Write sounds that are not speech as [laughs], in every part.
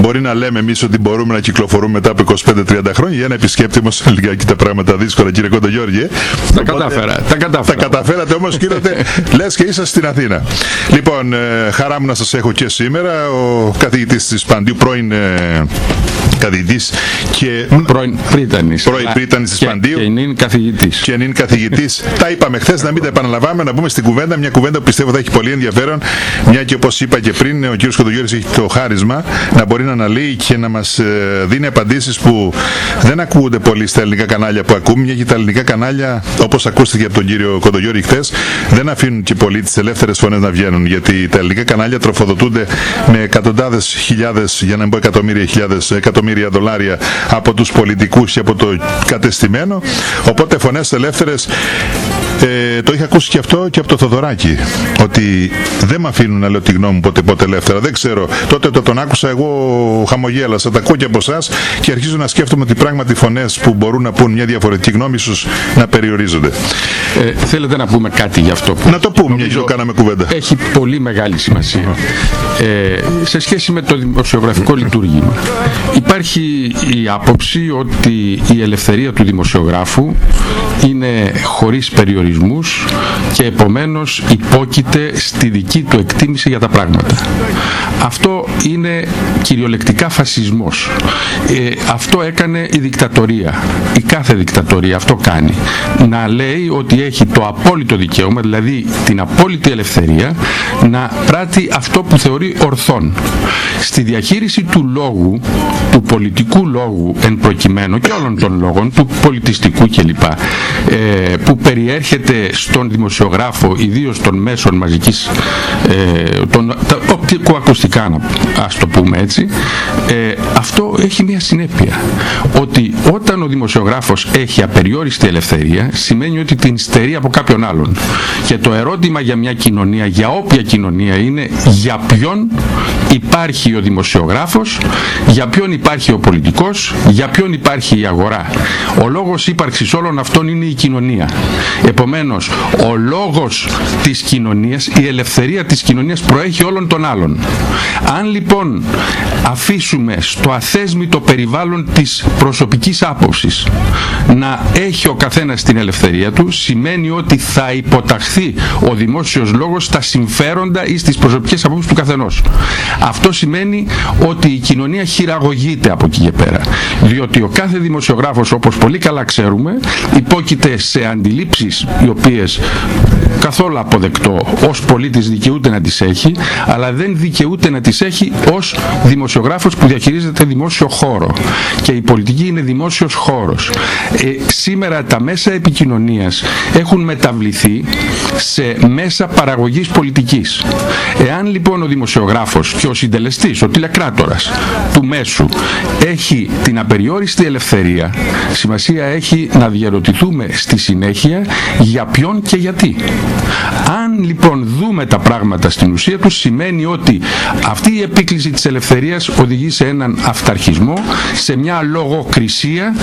μπορεί να λέμε εμείς ότι μπορούμε να κυκλοφορούμε μετά από 25-30 χρόνια. Για ένα επισκέπτη όμω λιγάκι τα πράγματα δύσκολα, κύριε Κοντογιώργη. Τα κατάφερα. Τα, κατάφερα. τα καταφέρατε όμως, κύριε, [laughs] λες και είσαστε στην Αθήνα. Λοιπόν, ε, χαρά μου να σας έχω και σήμερα. Ο καθηγητής της Παντίου, πρώην ε, καθηγητής και... Πρώην πρίτανης. Πρώην πρίτανης της και, Παντίου. Και είναι καθηγητής. Και είναι καθηγητής. τα είπαμε χθες, να μην τα επαναλαμβάνουμε, να πούμε στην κουβέντα. Μια κουβέντα που πιστεύω θα έχει πολύ ενδιαφέρον. Μια και όπως είπα και πριν, ο κύριος Κοντογιώρης έχει το χάρισμα να μπορεί να αναλύει και να μας ε, δίνει απαντήσεις που δεν ακούγονται πολύ στα ελληνικά κανάλια που ακούμε. Μια και τα ελληνικά κανάλια, όπως ακούστηκε από τον κύριο Κοντογιώρη χθες, δεν αφήνουν και πολύ τις ελεύθερες φωνές να βγαίνουν. Γιατί τα ελληνικά κανάλια τροφοδοτούνται με εκατοντάδες χιλιάδες, για να μην πω εκατομμύρια χιλιάδες, εκατομμύρια εκατομμύρια δολάρια από τους πολιτικούς και από το κατεστημένο. Οπότε φωνές ελεύθερες ε, το είχα ακούσει και αυτό και από το Θοδωράκι. Ότι δεν με αφήνουν να λέω τη γνώμη μου ποτέ ποτέ ελεύθερα. Δεν ξέρω. Τότε το τον άκουσα, εγώ χαμογέλασα. Τα ακούω και από εσάς και αρχίζω να σκέφτομαι ότι πράγματι φωνές που μπορούν να πούν μια διαφορετική γνώμη ίσως να περιορίζονται. Ε, θέλετε να πούμε κάτι γι' αυτό. Που να το πούμε, μια και κάναμε κουβέντα. Έχει πολύ μεγάλη σημασία. Ε, σε σχέση με το δημοσιογραφικό λειτουργήμα. Υπάρχει η άποψη ότι η ελευθερία του δημοσιογράφου είναι χωρίς περιορισμούς και επομένως υπόκειται στη δική του εκτίμηση για τα πράγματα. Αυτό είναι κυριολεκτικά φασισμός. Ε, αυτό έκανε η δικτατορία. Η κάθε δικτατορία αυτό κάνει. Να λέει ότι έχει το απόλυτο δικαίωμα, δηλαδή την απόλυτη ελευθερία, να πράττει αυτό που θεωρεί ορθόν. Στη διαχείριση του λόγου, του πολιτικού λόγου εν προκειμένου και όλων των λόγων, του πολιτιστικού κλπ. Ε, που περιέρχεται στον δημοσιογράφο, ιδίως των μέσων μαζικής, ε, των, τα οπτικοακουστικά, ας το πούμε έτσι, ε, αυτό έχει μια συνέπεια. Ότι όταν ο δημοσιογράφος έχει απεριόριστη ελευθερία, σημαίνει ότι την στερεί από κάποιον άλλον. Και το ερώτημα για μια κοινωνία, για όποια κοινωνία είναι, για ποιον υπάρχει ο δημοσιογράφος, για ποιον υπάρχει ο πολιτικός, για ποιον υπάρχει η αγορά. Ο λόγος ύπαρξης όλων αυτών είναι η κοινωνία. Επομένως, ο λόγος της κοινωνίας, η ελευθερία της κοινωνίας προέχει όλων των άλλων. Αν λοιπόν αφήσουμε στο αθέσμητο περιβάλλον της προσωπικής άποψης να έχει ο καθένας την ελευθερία του, σημαίνει ότι θα υποταχθεί ο δημόσιος λόγος στα συμφέροντα ή στις προσωπικές απόψεις του καθενός. Αυτό σημαίνει ότι η κοινωνία χειραγωγείται από εκεί και πέρα. Διότι ο κάθε δημοσιογράφος, όπως πολύ καλά ξέρουμε, υπόκειται σε αντιλήψεις οι οποίες καθόλου αποδεκτό ως πολίτης δικαιούται να τις έχει, αλλά δεν δικαιούται να τις έχει ως δημοσιογράφος που διαχειρίζεται δημόσιο χώρο. Και η πολιτική είναι δημόσιος χώρος. Ε, σήμερα τα μέσα επικοινωνίας έχουν μεταβληθεί σε μέσα παραγωγής πολιτικής. Εάν λοιπόν ο δημοσιογράφος και ο συντελεστής, ο τηλεκράτορας του μέσου έχει την απεριόριστη ελευθερία, σημασία έχει να διαρωτηθούμε στη συνέχεια για ποιον και γιατί. Αν λοιπόν δούμε τα πράγματα στην ουσία τους σημαίνει ότι αυτή η επίκληση της ελευθερίας οδηγεί σε έναν αυταρχισμό, σε μια λογοκρισία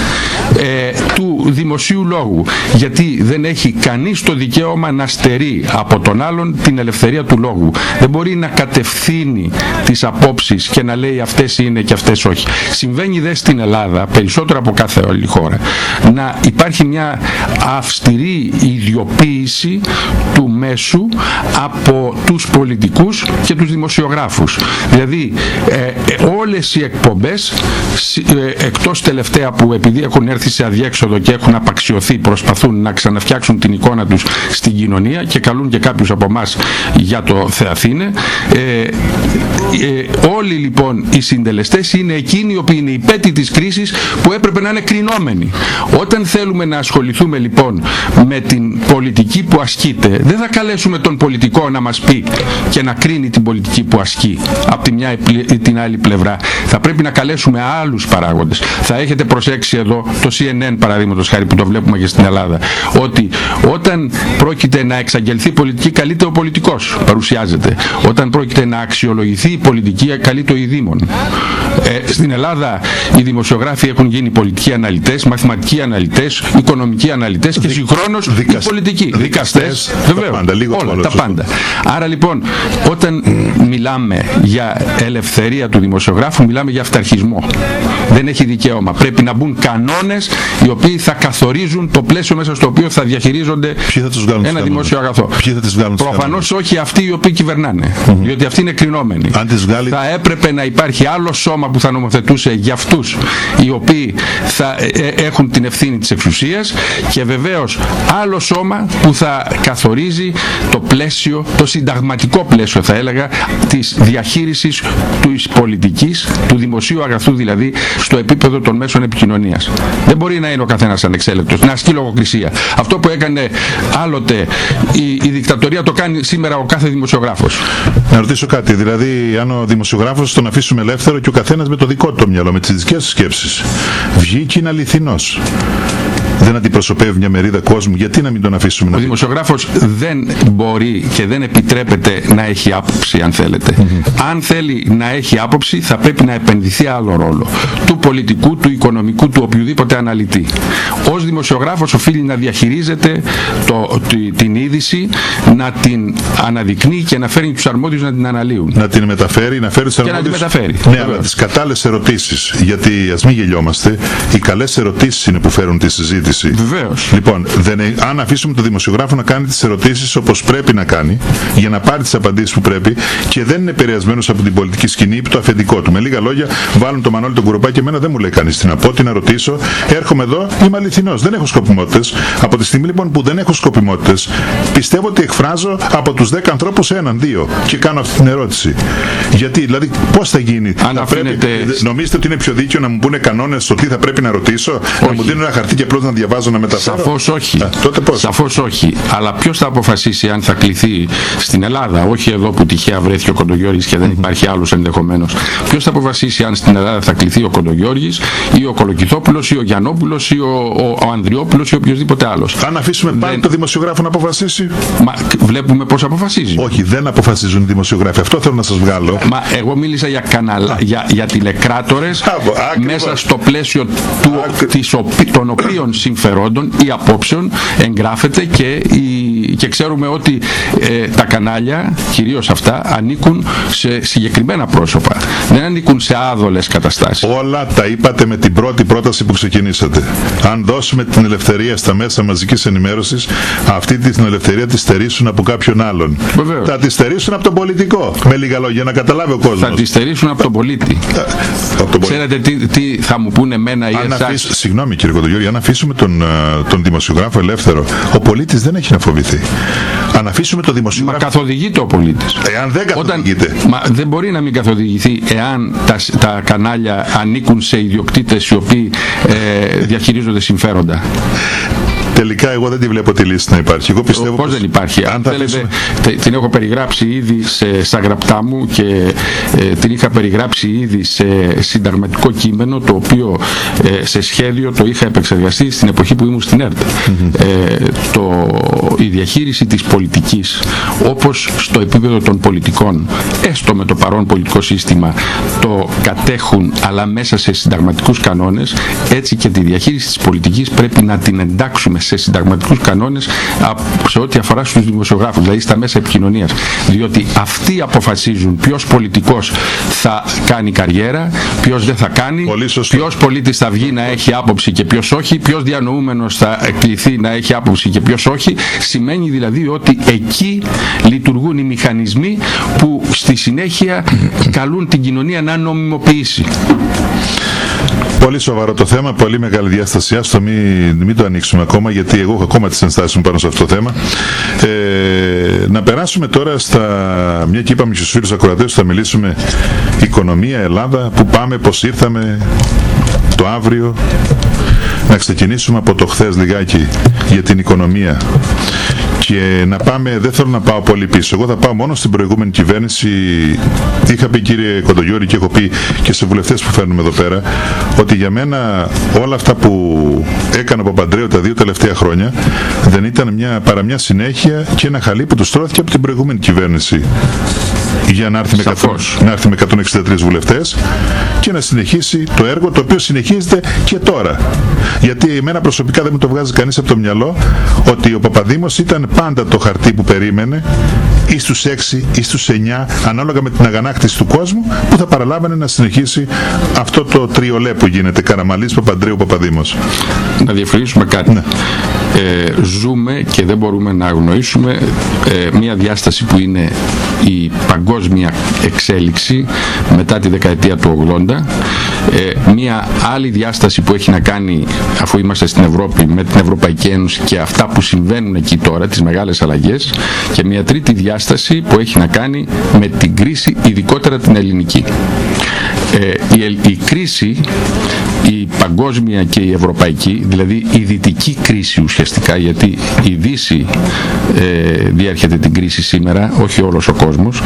ε, του δημοσίου λόγου. Γιατί δεν έχει κανείς το δικαίωμα να στερεί από τον άλλον την ελευθερία του λόγου. Δεν μπορεί να κατευθύνει τις απόψεις και να λέει αυτές είναι και αυτές όχι. Συμβαίνει δε στην Ελλάδα, περισσότερο από κάθε άλλη χώρα, να υπάρχει μια αυστηρή ιδιοποίηση του μέσου από τους πολιτικούς και τους δημοσιογράφους. Δηλαδή ε, ε, όλες οι εκπομπές ε, εκτός τελευταία που επειδή έχουν έρθει σε αδιέξοδο και έχουν απαξιωθεί προσπαθούν να ξαναφτιάξουν την εικόνα τους στην κοινωνία και καλούν και κάποιους από εμάς για το Θεαθήνε ε, ε, όλοι λοιπόν οι συντελεστές είναι εκείνοι οι οποίοι είναι υπέτη της κρίσης που έπρεπε να είναι κρινόμενοι. Όταν θέλουμε να ασχοληθούμε λοιπόν με την πολιτική που ασκείται δεν θα καλέσουμε τον πολιτικό να μας πει και να κρίνει την πολιτική που ασκεί από τη μια ή την άλλη πλευρά. Θα πρέπει να καλέσουμε άλλους παράγοντες. Θα έχετε προσέξει εδώ το CNN παραδείγματος χάρη που το βλέπουμε και στην Ελλάδα ότι όταν πρόκειται να εξαγγελθεί πολιτική καλείται ο πολιτικός παρουσιάζεται. Όταν πρόκειται να αξιολογηθεί η πολιτική καλείται ο ειδήμων. Ε, στην Ελλάδα οι δημοσιογράφοι έχουν γίνει πολιτικοί αναλυτές, μαθηματικοί αναλυτές, οικονομικοί αναλυτές και συγχρόνως δικασ... πολιτικοί. Δικαστές, βεβαίως, τα πάντα, λίγο όλα, τα πάντα. Άρα λοιπόν, όταν μιλάμε για ελευθερία του δημοσιογράφου, μιλάμε για αυταρχισμό. Δεν έχει δικαίωμα. Πρέπει να μπουν κανόνες οι οποίοι θα καθορίζουν το πλαίσιο μέσα στο οποίο θα διαχειρίζονται θα ένα δημόσιο αγαθό. Ποιοι θα τις βγάλουν Προφανώς όχι αυτοί οι οποίοι κυβερνάνε. Mm -hmm. Διότι αυτοί είναι κρινόμενοι. Αν τις βγάλει... Θα έπρεπε να υπάρχει άλλο σώμα που θα νομοθετούσε για αυτούς οι οποίοι θα ε, ε, έχουν την ευθύνη της εξουσίας και βεβαίως άλλο σώμα που θα καθορίζει το πλαίσιο, το συνταγματικό πλαίσιο θα έλεγα, της διαχείρισης τη πολιτικής, του δημοσίου αγαθού δηλαδή, στο επίπεδο των μέσων επικοινωνίας. Δεν μπορεί να είναι ο καθένας ανεξέλεκτο, να ασκεί λογοκρισία. Αυτό που έκανε άλλοτε η, η δικτατορία το κάνει σήμερα ο κάθε δημοσιογράφος. Να ρωτήσω κάτι, δηλαδή αν ο δημοσιογράφος τον αφήσουμε ελεύθερο και ο καθένας με το δικό του μυαλό, με τις δικές του σκέψεις, βγει και είναι αληθινός; Δεν αντιπροσωπεύει μια μερίδα κόσμου, γιατί να μην τον αφήσουμε να Ο δημοσιογράφος δεν μπορεί και δεν επιτρέπεται να έχει άποψη, αν θέλετε. Αν θέλει να έχει άποψη, θα πρέπει να επενδυθεί άλλο ρόλο. Του πολιτικού, του οικονομικού, του οποιοδήποτε αναλυτή. Ω δημοσιογράφος οφείλει να διαχειρίζεται το, την είδηση, να την αναδεικνύει και να φέρνει τους αρμόδιους να την αναλύουν. Να την μεταφέρει, να φέρει τους αρμόδιου. Και να την μεταφέρει. Ναι, αλλά τις κατάλληλες ερωτήσεις. Γιατί ας μην γελιόμαστε, οι καλές ερωτήσεις είναι που φέρουν τη συζήτηση συζήτηση. Βεβαίως. Λοιπόν, δεν, αν αφήσουμε τον δημοσιογράφο να κάνει τις ερωτήσεις όπως πρέπει να κάνει, για να πάρει τις απαντήσεις που πρέπει και δεν είναι επηρεασμένος από την πολιτική σκηνή ή το αφεντικό του. Με λίγα λόγια, βάλουν το μανόλι τον κουρουπάκι και εμένα δεν μου λέει κανείς τι να πω, τι να ρωτήσω. Έρχομαι εδώ, είμαι αληθινός. Δεν έχω σκοπιμότητες. Από τη στιγμή λοιπόν που δεν έχω σκοπιμότητες, πιστεύω ότι εκφράζω από τους 10 ανθρώπους έναν, δύο και κάνω αυτή την ερώτηση. Γιατί, δηλαδή, πώς θα γίνει, αν θα αφήνετε... πρέπει, νομίζετε ότι είναι πιο δίκαιο να μου πούνε κανόνες στο τι θα πρέπει να ρωτήσω, Όχι. να μου δίνουν ένα χαρτί και απλώς να διαβάζω να μεταφέρω. Σαφώς όχι. Α, τότε πώς; Σαφώς όχι. Αλλά ποιος θα αποφασίσει αν θα κληθεί στην Ελλάδα, όχι εδώ που τυχαία βρέθηκε ο Κοντογιώργης και δεν υπάρχει άλλος ενδεχομένως. Ποιος θα αποφασίσει αν στην Ελλάδα θα κληθεί ο Κοντογιώργης ή ο Κολοκυθόπουλος ή ο Γιανόπουλο ή ο, ο, ο Ανδριόπουλος ή οποιοδήποτε άλλος. Αν αφήσουμε δεν... πάλι το δημοσιογράφο να αποφασίσει. Μα βλέπουμε πώς αποφασίζει. Όχι, δεν αποφασίζουν οι δημοσιογράφοι. Αυτό θέλω να σας βγάλω. Μα εγώ μίλησα για, καναλα, για, για τηλεκράτορες μέσα στο πλαίσιο του, της, των οποίων συμφερόντων ή απόψεων εγγράφεται και, η, και ξέρουμε ότι ε, τα κανάλια, κυρίως αυτά, ανήκουν σε συγκεκριμένα πρόσωπα. Δεν ανήκουν σε άδολες καταστάσεις. Όλα τα είπατε με την πρώτη πρόταση που ξεκινήσατε. Αν δώσουμε την ελευθερία στα μέσα μαζικής ενημέρωσης, αυτή την ελευθερία τη στερήσουν από κάποιον άλλον. Βεβαίως. Θα τη στερήσουν από τον πολιτικό. Με λίγα λόγια, να καταλάβει ο κόσμος. Θα τη στερήσουν από τον πολίτη. από τον Ξέρετε τι, τι θα μου πούνε εμένα ή εσάς; Συγγνώμη κύριε Κοντογιώργη, αν αφήσουμε τον, τον δημοσιογράφο ελεύθερο, ο πολίτης δεν έχει να φοβηθεί. Αν αφήσουμε το δημοσιογράφο... Μα καθοδηγείται ο πολίτης. Εάν δεν καθοδηγείται. Όταν, μα δεν μπορεί να μην καθοδηγηθεί εάν τα, τα κανάλια ανήκουν σε ιδιοκτήτες οι οποίοι ε, διαχειρίζονται συμφέροντα. Τελικά εγώ δεν τη βλέπω τη λύση να υπάρχει. Εγώ πιστεύω Πώς δεν υπάρχει. Αν θέλετε, την έχω περιγράψει ήδη σε, στα γραπτά μου και ε, την είχα περιγράψει ήδη σε συνταγματικό κείμενο το οποίο ε, σε σχέδιο το είχα επεξεργαστεί στην εποχή που ήμουν στην ΕΡΤ. Ε, το, η διαχείριση της πολιτικής όπως στο επίπεδο των πολιτικών έστω με το παρόν πολιτικό σύστημα το κατέχουν αλλά μέσα σε συνταγματικούς κανόνες έτσι και τη διαχείριση της πολιτικής πρέπει να την εντάξουμε σε συνταγματικούς κανόνες σε ό,τι αφορά στους δημοσιογράφους, δηλαδή στα μέσα επικοινωνίας. Διότι αυτοί αποφασίζουν ποιος πολιτικός θα κάνει καριέρα, ποιος δεν θα κάνει, ποιος πολίτης θα βγει να έχει άποψη και ποιος όχι, ποιος διανοούμενος θα εκκληθεί να έχει άποψη και ποιος όχι. Σημαίνει δηλαδή ότι εκεί λειτουργούν οι μηχανισμοί που στη συνέχεια καλούν την κοινωνία να νομιμοποιήσει. Πολύ σοβαρό το θέμα, πολύ μεγάλη διάσταση. Α το μην, μην το ανοίξουμε ακόμα, γιατί εγώ έχω ακόμα τις ενστάσεις μου πάνω σε αυτό το θέμα. Ε, να περάσουμε τώρα στα. Μια και είπαμε στους φίλους ακροατές θα μιλήσουμε οικονομία, Ελλάδα, που πάμε, πώς ήρθαμε, το αύριο. Να ξεκινήσουμε από το χθες λιγάκι για την οικονομία και να πάμε, δεν θέλω να πάω πολύ πίσω. Εγώ θα πάω μόνο στην προηγούμενη κυβέρνηση. Είχα πει κύριε Κοντογιώρη και έχω πει και σε βουλευτές που φέρνουμε εδώ πέρα ότι για μένα όλα αυτά που έκανε ο Παπαντρέου τα δύο τελευταία χρόνια δεν ήταν μια, παρά μια συνέχεια και ένα χαλί που τους στρώθηκε από την προηγούμενη κυβέρνηση. Για να έρθει, με, 100, να έρθει με 163 βουλευτές και να συνεχίσει το έργο το οποίο συνεχίζεται και τώρα. Γιατί εμένα προσωπικά δεν μου το βγάζει κανείς από το μυαλό ότι ο Παπαδήμος ήταν πάντα το χαρτί που περίμενε ή στους 6 ή στους 9 ανάλογα με την αγανάκτηση του κόσμου που θα παραλάβαινε να συνεχίσει αυτό το τριολέ που γίνεται Καραμαλής, Παπαντρέου, Παπαδήμος. Να διευκρινίσουμε κάτι. Ναι. Ε, ζούμε και δεν μπορούμε να αγνοήσουμε ε, μια διάσταση που είναι η παγκόσμια εξέλιξη μετά τη δεκαετία του 80 ε, μια άλλη διάσταση που έχει να κάνει αφού είμαστε στην Ευρώπη με την Ευρωπαϊκή Ένωση και αυτά που συμβαίνουν εκεί τώρα τις μεγάλες αλλαγές και μια τρίτη διάσταση που έχει να κάνει με την κρίση ειδικότερα την ελληνική. Ε, η, η κρίση η παγκόσμια και η ευρωπαϊκή, δηλαδή η δυτική κρίση ουσιαστικά, γιατί η Δύση ε, διέρχεται την κρίση σήμερα, όχι όλος ο κόσμος.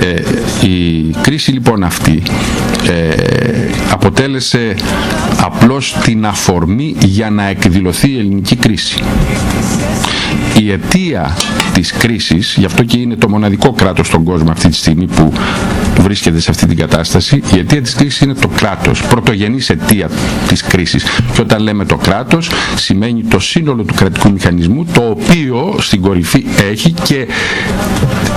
Ε, η κρίση λοιπόν αυτή ε, αποτέλεσε απλώς την αφορμή για να εκδηλωθεί η ελληνική κρίση. Η αιτία της κρίσης, γι' αυτό και είναι το μοναδικό κράτος στον κόσμο αυτή τη στιγμή που βρίσκεται σε αυτή την κατάσταση, η αιτία της κρίσης είναι το κράτος, πρωτογενής αιτία της κρίσης. Και όταν λέμε το κράτος, σημαίνει το σύνολο του κρατικού μηχανισμού, το οποίο στην κορυφή έχει και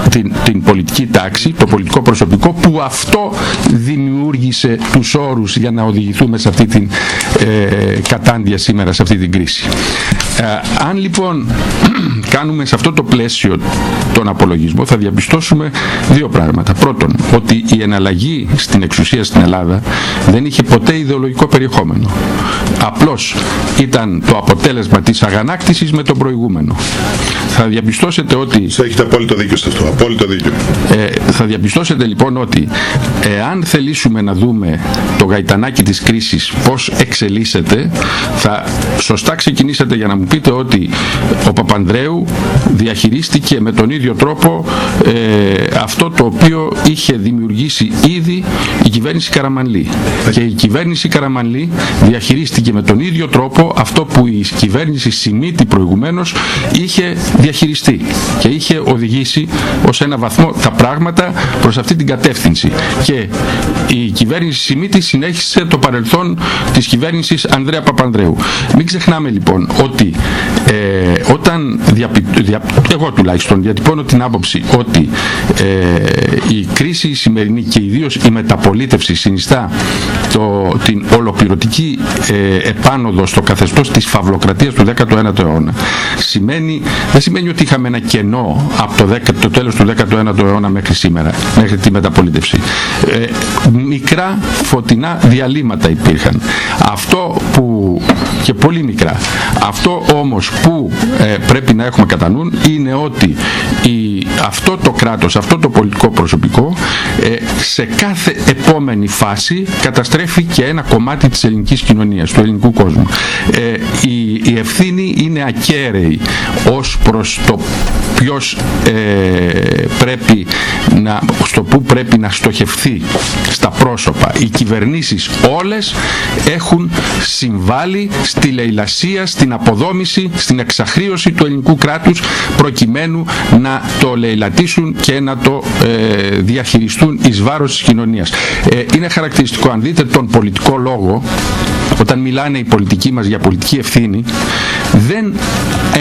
την, την πολιτική τάξη, το πολιτικό προσωπικό, που αυτό δημιούργησε τους όρους για να οδηγηθούμε σε αυτή την ε, κατάντια σήμερα, σε αυτή την κρίση. Ε, αν λοιπόν [clears throat] κάνουμε σε αυτό το πλαίσιο τον απολογισμό θα διαπιστώσουμε δύο πράγματα. Πρώτον, ότι η εναλλαγή στην εξουσία στην Ελλάδα δεν είχε ποτέ ιδεολογικό περιεχόμενο. Απλώς ήταν το αποτέλεσμα της αγανάκτησης με τον προηγούμενο. Θα διαπιστώσετε ότι... Έχετε απόλυτο δίκιο σε αυτό, απόλυτο δίκιο. Ε, θα διαπιστώσετε λοιπόν ότι εάν θελήσουμε να δούμε το γαϊτανάκι της κρίσης πώς εξελίσσεται, θα σωστά ξεκινήσετε για να μου πείτε ότι ο Παπανδρέου διαχειρίστηκε με τον ίδιο τρόπο ε, αυτό το οποίο είχε δημιουργήσει ήδη η κυβέρνηση Καραμανλή. Και η κυβέρνηση Καραμανλή διαχειρίστηκε με τον ίδιο τρόπο αυτό που η κυβέρνηση Σιμίτη προηγουμένως είχε διαχειριστεί και είχε οδηγήσει ως ένα βαθμό τα πράγματα προς αυτή την κατεύθυνση. Και η κυβέρνηση Σιμίτη συνέχισε το παρελθόν της κυβέρνησης Ανδρέα Παπανδρέου. Μην ξεχνάμε λοιπόν ότι ε, όταν διαπι... δια... εγώ τουλάχιστον διατυπώνω την άποψη ότι ε, η κρίση σημερινή και ιδίως η μεταπολίτευση συνιστά το, την ολοκληρωτική ε, επάνωδο στο καθεστώς της φαυλοκρατίας του 19ου αιώνα σημαίνει, δεν σημαίνει ότι είχαμε ένα κενό από το, 10, το τέλος του 19ου αιώνα μέχρι σήμερα, μέχρι τη μεταπολίτευση. Ε, μικρά φωτεινά διαλύματα υπήρχαν. Αυτό που, και πολύ μικρά, αυτό όμως που ε, πρέπει να έχουμε κατά νου είναι ότι η, αυτό το κράτος, αυτό το πολιτικό προσωπικό ε, σε κάθε επόμενη φάση καταστρέφει και ένα κομμάτι της ελληνικής κοινωνίας, του ελληνικού κόσμου. Ε, η, η ευθύνη είναι ακέραιη ως προς το ποιος ε, πρέπει να, στο που πρέπει να στοχευθεί στα πρόσωπα. Οι κυβερνήσεις όλες έχουν συμβάλει στη λαιλασία, στην αποδόμηση, στην εξαχρίωση του ελληνικού κράτους προκειμένου να το λαιλατίσουν και να το ε, διαχειριστούν εις βάρος της κοινωνίας. Ε, είναι χαρακτηριστικό αν δείτε τον πολιτικό λόγο όταν μιλάνε οι πολιτικοί μας για πολιτική ευθύνη δεν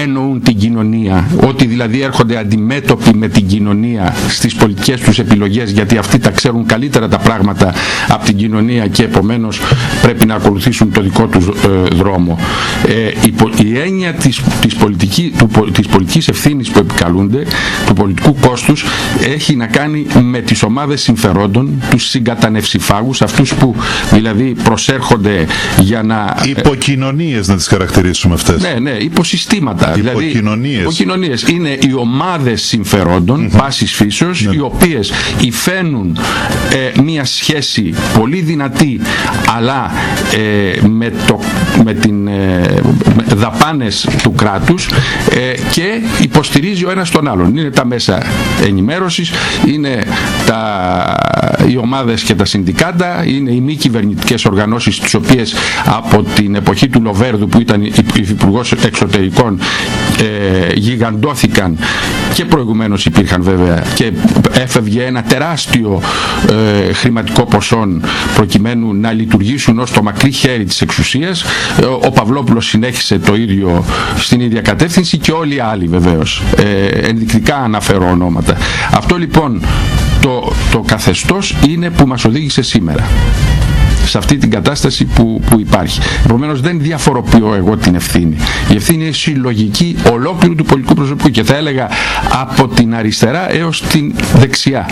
εννοούν την κοινωνία ότι δηλαδή έρχονται αντιμέτωποι με την κοινωνία στις πολιτικές τους επιλογές γιατί αυτοί τα ξέρουν καλύτερα τα πράγματα από την κοινωνία και επομένως πρέπει να ακολουθήσουν το δικό τους ε, δρόμο. Ε, η, η έννοια της, της, πολιτική, του, της πολιτικής ευθύνης που επικαλούνται, του πολιτικού κόστους, έχει να κάνει με τις ομάδες συμφερόντων, τους συγκατανευσιφάγους, αυτούς που δηλαδή προσέρχονται για να... Υποκοινωνίες να τις χαρακτηρίσουμε αυτές. Ναι, ναι, υποσυστήματα. Υποκοινωνίες. Δηλαδή, υποκοινωνίες. Είναι οι ομάδες συμφερόντων, mm-hmm. πάσης φύσεως, ναι. οι οποίες υφαίνουν ε, μία σχέση πολύ δυνατή, αλλά ε, με, το, με την ε, δαπάνες του κράτους ε, και υποστηρίζει ο ένας τον άλλον. Είναι τα μέσα ενημέρωσης, είναι τα, οι ομάδες και τα συνδικάτα, είναι οι μη κυβερνητικές οργανώσεις τις οποίες από την εποχή του Λοβέρδου που ήταν υφυπουργός εξωτερικών ε, γιγαντώθηκαν και προηγουμένως υπήρχαν βέβαια και έφευγε ένα τεράστιο ε, χρηματικό ποσό προκειμένου να λειτουργήσουν ως το μακρύ χέρι της εξουσίας. Ε, ο Παυλόπουλος συνέχισε το ίδιο στην ίδια κατεύθυνση και όλοι οι άλλοι βεβαίως. Ε, ενδεικτικά αναφέρω ονόματα. Αυτό λοιπόν το, το καθεστώς είναι που μας οδήγησε σήμερα σε αυτή την κατάσταση που, που υπάρχει. Επομένως δεν διαφοροποιώ εγώ την ευθύνη. Η ευθύνη είναι συλλογική ολόκληρου του πολιτικού προσωπικού και θα έλεγα από την αριστερά έως την δεξιά.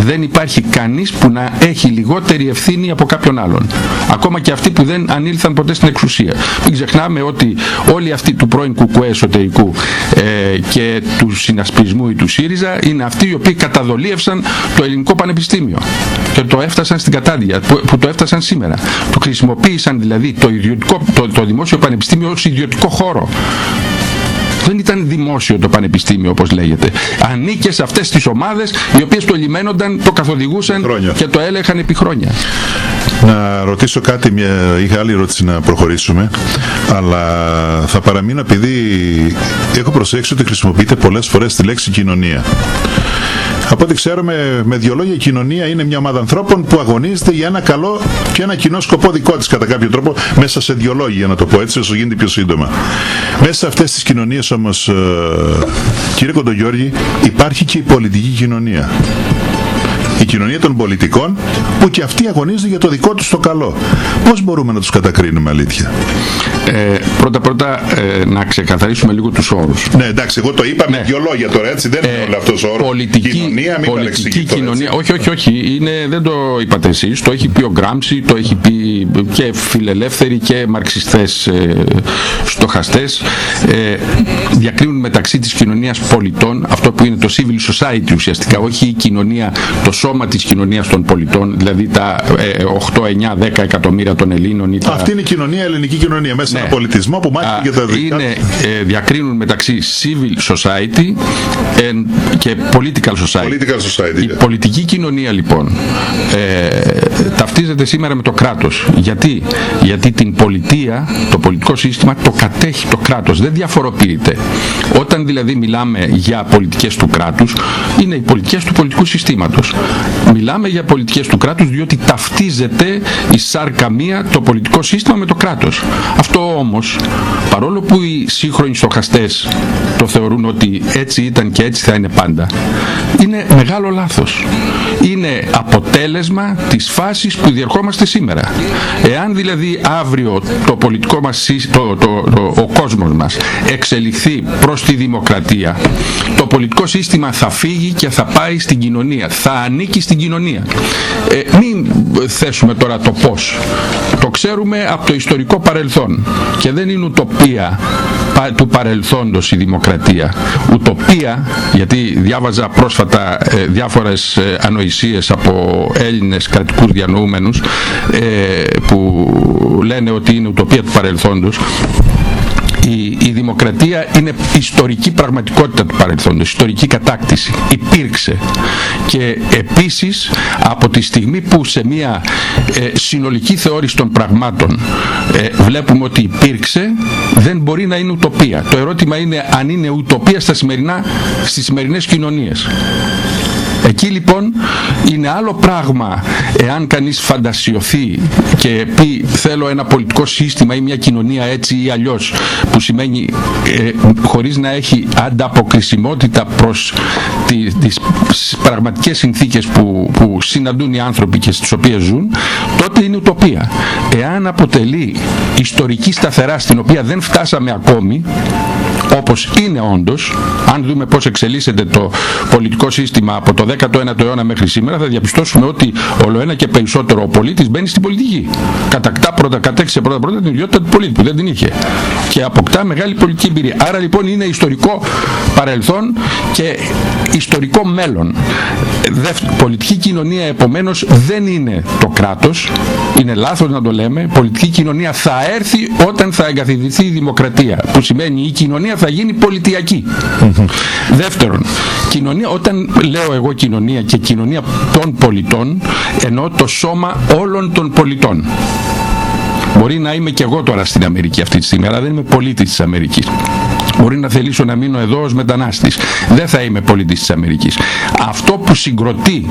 Δεν υπάρχει κανείς που να έχει λιγότερη ευθύνη από κάποιον άλλον. Ακόμα και αυτοί που δεν ανήλθαν ποτέ στην εξουσία. Μην ξεχνάμε ότι όλοι αυτοί του πρώην κουκουέ εσωτερικού ε, και του συνασπισμού ή του ΣΥΡΙΖΑ είναι αυτοί οι οποίοι καταδολίευσαν το ελληνικό πανεπιστήμιο και το έφτασαν στην κατάδεια, που, που το έφτασαν σήμερα. Το χρησιμοποίησαν δηλαδή το, ιδιωτικό, το, το δημόσιο πανεπιστήμιο ως ιδιωτικό χώρο. Δεν ήταν δημόσιο το πανεπιστήμιο όπως λέγεται. Ανήκε σε αυτές τις ομάδες οι οποίες το λιμένονταν, το καθοδηγούσαν και το έλεγχαν επί χρόνια. Να ρωτήσω κάτι, μια, είχα άλλη ερώτηση να προχωρήσουμε, αλλά θα παραμείνω επειδή έχω προσέξει ότι χρησιμοποιείται πολλές φορές τη λέξη κοινωνία. Από ό,τι ξέρουμε, με δύο λόγια, η κοινωνία είναι μια ομάδα ανθρώπων που αγωνίζεται για ένα καλό και ένα κοινό σκοπό δικό της κατά κάποιο τρόπο, μέσα σε δύο λόγια, για να το πω έτσι, όσο γίνεται πιο σύντομα. Μέσα σε αυτές τις κοινωνίες όμως, ε, κύριε Κοντογιώργη, υπάρχει και η πολιτική κοινωνία η κοινωνία των πολιτικών που και αυτοί αγωνίζονται για το δικό τους το καλό. Πώς μπορούμε να τους κατακρίνουμε αλήθεια; Ε, πρώτα πρώτα ε, να ξεκαθαρίσουμε λίγο τους όρους. Ναι εντάξει εγώ το είπα ναι. με δυο λόγια τώρα έτσι δεν είναι ε, όλο αυτός ο όρος. Πολιτική κοινωνία, μην πολιτική κοινωνία, όχι όχι όχι είναι, δεν το είπατε εσείς, το έχει πει ο Γκράμψη, το έχει πει και φιλελεύθεροι και μαρξιστές ε, στοχαστές ε, διακρίνουν μεταξύ της κοινωνίας πολιτών αυτό που είναι το civil society ουσιαστικά όχι η κοινωνία, το σώμα της κοινωνίας των πολιτών, δηλαδή τα 8, 9, 10 εκατομμύρια των Ελλήνων. Ή τα... Αυτή είναι η κοινωνία, η ελληνική κοινωνία, μέσα ναι. σε ένα πολιτισμό που μάχεται για τα δικά είναι, ε, Διακρίνουν μεταξύ civil society και political society. Political society η πολιτική κοινωνία λοιπόν ε, ταυτίζεται σήμερα με το κράτος. Γιατί; Γιατί την πολιτεία, το πολιτικό σύστημα το κατέχει το κράτος, δεν διαφοροποιείται. Όταν δηλαδή μιλάμε για πολιτικές του κράτους, είναι οι πολιτικές του πολιτικού συστήματος. Μιλάμε για πολιτικές του κράτους διότι ταυτίζεται η σάρκα μία το πολιτικό σύστημα με το κράτος. Αυτό όμως, παρόλο που οι σύγχρονοι στοχαστές το θεωρούν ότι έτσι ήταν και έτσι θα είναι πάντα, είναι μεγάλο λάθος. Είναι αποτέλεσμα της φάσης που διερχόμαστε σήμερα. Εάν δηλαδή αύριο το πολιτικό μας, το, το, το, ο κόσμος μας εξελιχθεί προς τη δημοκρατία, το πολιτικό σύστημα θα φύγει και θα πάει στην κοινωνία. Θα ανήκει στην κοινωνία. Ε, μην θέσουμε τώρα το πώς. Το ξέρουμε από το ιστορικό παρελθόν και δεν είναι ουτοπία του παρελθόντος η δημοκρατία. Ουτοπία, γιατί διάβαζα πρόσφατα ε, διάφορες ε, ανοησίες από Έλληνες κρατικούς διανοούμενους ε, που λένε ότι είναι ουτοπία του παρελθόντος η, η δημοκρατία είναι ιστορική πραγματικότητα του παρελθόντος, ιστορική κατάκτηση. Υπήρξε. Και επίσης από τη στιγμή που σε μια ε, συνολική θεώρηση των πραγμάτων ε, βλέπουμε ότι υπήρξε, δεν μπορεί να είναι ουτοπία. Το ερώτημα είναι αν είναι ουτοπία στα σημερινά, στις σημερινές κοινωνίες. Εκεί λοιπόν είναι άλλο πράγμα εάν κανείς φαντασιωθεί και πει θέλω ένα πολιτικό σύστημα ή μια κοινωνία έτσι ή αλλιώς που σημαίνει ε, χωρίς να έχει ανταποκρισιμότητα προς τις, τις πραγματικές συνθήκες που, που συναντούν οι άνθρωποι και στις οποίες ζουν τότε είναι ουτοπία. Εάν αποτελεί ιστορική σταθερά στην οποία δεν φτάσαμε ακόμη όπως είναι όντως, αν δούμε πώς εξελίσσεται το πολιτικό σύστημα από το 19ο αιώνα μέχρι σήμερα, θα διαπιστώσουμε ότι όλο ένα και περισσότερο ο πολίτης μπαίνει στην πολιτική. Κατακτά πρώτα, κατέξε πρώτα πρώτα την ιδιότητα του πολίτη που δεν την είχε. Και αποκτά μεγάλη πολιτική εμπειρία. Άρα λοιπόν είναι ιστορικό παρελθόν και ιστορικό μέλλον. Πολιτική κοινωνία επομένως δεν είναι το κράτος, είναι λάθος να το λέμε, πολιτική κοινωνία θα έρθει όταν θα εγκαθιδρυθεί η δημοκρατία, που σημαίνει η κοινωνία θα γίνει πολιτιακή. Δεύτερον, κοινωνία, όταν λέω εγώ κοινωνία και κοινωνία των πολιτών, εννοώ το σώμα όλων των πολιτών. Μπορεί να είμαι και εγώ τώρα στην Αμερική αυτή τη στιγμή, αλλά δεν είμαι πολίτης της Αμερικής. Μπορεί να θελήσω να μείνω εδώ ως μετανάστης. Δεν θα είμαι πολίτης της Αμερικής. Αυτό που συγκροτεί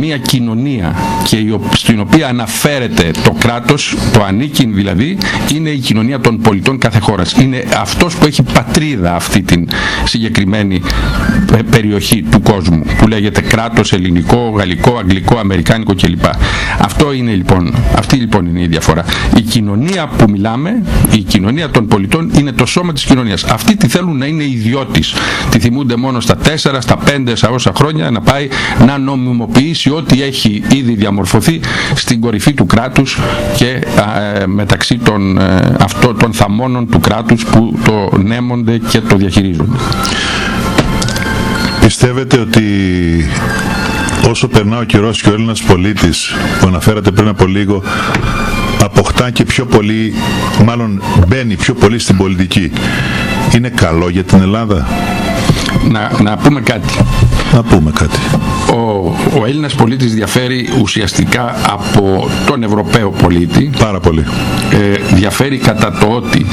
μια κοινωνία και στην οποία αναφέρεται το κράτος, το ανήκειν δηλαδή, είναι η κοινωνία των πολιτών κάθε χώρας. Είναι αυτός που έχει πατρίδα αυτή την συγκεκριμένη περιοχή του κόσμου που λέγεται κράτος ελληνικό, γαλλικό, αγγλικό, αμερικάνικο κλπ. Αυτό είναι λοιπόν, αυτή λοιπόν είναι η διαφορά. Η κοινωνία που μιλάμε, η κοινωνία των πολιτών είναι το σώμα της κοινωνίας. Αυτή τη θέλουν να είναι ιδιώτης. Τη θυμούνται μόνο στα 4, στα 5, στα όσα χρόνια να πάει να νομιμοποιήσει ό,τι έχει ήδη διαμορφωθεί στην κορυφή του κράτους και ε, μεταξύ των, ε, αυτό, των θαμώνων του κράτους που το νέμονται και το διαχειρίζονται. Πιστεύετε ότι όσο περνά ο καιρός και ο Έλληνας πολίτης που αναφέρατε πριν από λίγο αποκτά και πιο πολύ, μάλλον μπαίνει πιο πολύ στην πολιτική είναι καλό για την Ελλάδα. Να, να πούμε κάτι. Να πούμε κάτι. Ο, ο Έλληνας πολίτης διαφέρει ουσιαστικά από τον Ευρωπαίο πολίτη. Πάρα πολύ. Ε, διαφέρει κατά το ότι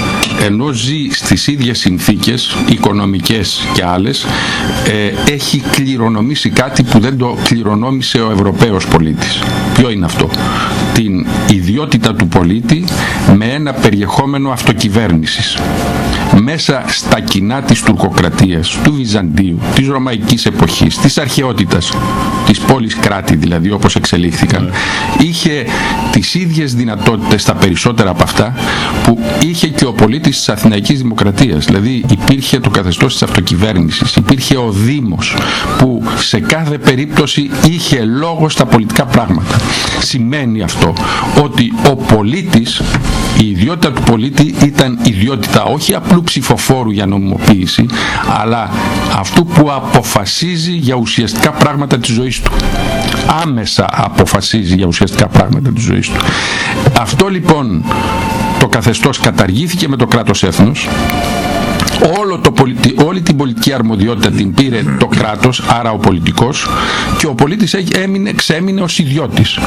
ενώ ζει στις ίδιες συνθήκες, οικονομικές και άλλες, ε, έχει κληρονομήσει κάτι που δεν το κληρονόμησε ο Ευρωπαίος πολίτης. Ποιο είναι αυτό; Την ιδιότητα του πολίτη με ένα περιεχόμενο αυτοκυβέρνησης μέσα στα κοινά της τουρκοκρατίας, του Βυζαντίου, της Ρωμαϊκής εποχής, της αρχαιότητας, της πόλης κράτη δηλαδή όπως εξελίχθηκαν, ναι. είχε τις ίδιες δυνατότητες στα περισσότερα από αυτά που είχε και ο πολίτης της Αθηναϊκής Δημοκρατίας. Δηλαδή υπήρχε το καθεστώς της αυτοκυβέρνησης, υπήρχε ο Δήμος που σε κάθε περίπτωση είχε λόγο στα πολιτικά πράγματα. Σημαίνει αυτό ότι ο πολίτης, η ιδιότητα του πολίτη ήταν ιδιότητα όχι απλού ψηφοφόρου για νομιμοποίηση, αλλά αυτού που αποφασίζει για ουσιαστικά πράγματα της ζωής του. Άμεσα αποφασίζει για ουσιαστικά πράγματα της ζωής του. Αυτό λοιπόν το καθεστώς καταργήθηκε με το κράτος έθνος Όλο το όλη την πολιτική αρμοδιότητα την πήρε το κράτος, άρα ο πολιτικός και ο πολίτης έμεινε, ξέμεινε ως ιδιώτης.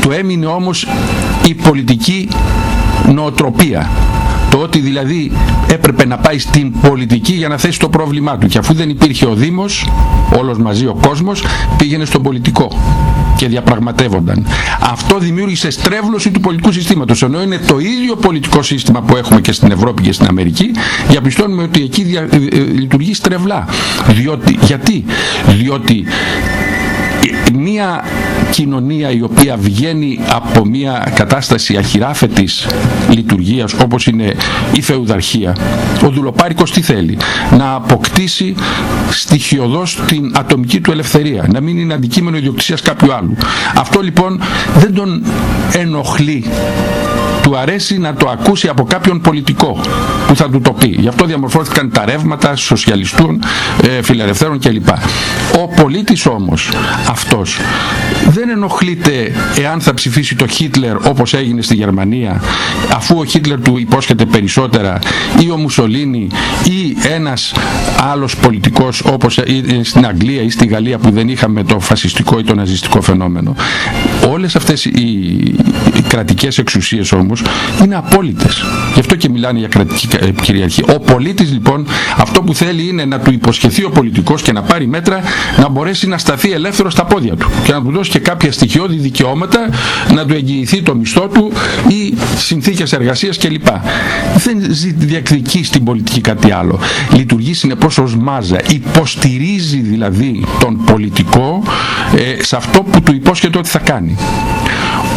Του έμεινε όμως η πολιτική νοοτροπία. Το ότι δηλαδή έπρεπε να πάει στην πολιτική για να θέσει το πρόβλημά του. Και αφού δεν υπήρχε ο Δήμος, όλος μαζί ο κόσμος, πήγαινε στον πολιτικό και διαπραγματεύονταν. Αυτό δημιούργησε στρέβλωση του πολιτικού συστήματος, ενώ είναι το ίδιο πολιτικό σύστημα που έχουμε και στην Ευρώπη και στην Αμερική, διαπιστώνουμε ότι εκεί δια, ε, ε, λειτουργεί στρεβλά. Διότι, γιατί, διότι μία κοινωνία η οποία βγαίνει από μια κατάσταση αχυράφετης λειτουργίας όπως είναι η φεουδαρχία. Ο δουλοπάρικος τι θέλει; Να αποκτήσει στοιχειοδός την ατομική του ελευθερία να μην είναι αντικείμενο ιδιοκτησίας κάποιου άλλου. Αυτό λοιπόν δεν τον ενοχλεί του αρέσει να το ακούσει από κάποιον πολιτικό που θα του το πει. Γι' αυτό διαμορφώθηκαν τα ρεύματα σοσιαλιστών, ε, φιλελευθέρων κλπ. Ο πολίτης όμως αυτός δεν ενοχλείται εάν θα ψηφίσει το Χίτλερ όπως έγινε στη Γερμανία αφού ο Χίτλερ του υπόσχεται περισσότερα ή ο Μουσολίνη ή ένας άλλος πολιτικός όπως στην Αγγλία ή στη Γαλλία που δεν είχαμε το φασιστικό ή το ναζιστικό φαινόμενο. Όλες αυτές οι, οι κρατικές εξουσίες όμως είναι απόλυτες. Γι' αυτό και μιλάνε για κρατική ε, κυριαρχία. Ο πολίτης λοιπόν αυτό που θέλει είναι να του υποσχεθεί ο πολιτικός και να πάρει μέτρα να μπορέσει να σταθεί ελεύθερο στα πόδια του και να του δώσει και κάποια στοιχειώδη δικαιώματα να του εγγυηθεί το μισθό του ή συνθήκες εργασίας κλπ. Δεν διεκδικεί στην πολιτική κάτι άλλο. Λειτουργεί συνεπώς ως μάζα. Υποστηρίζει δηλαδή τον πολιτικό ε, σε αυτό που του υπόσχεται ότι θα κάνει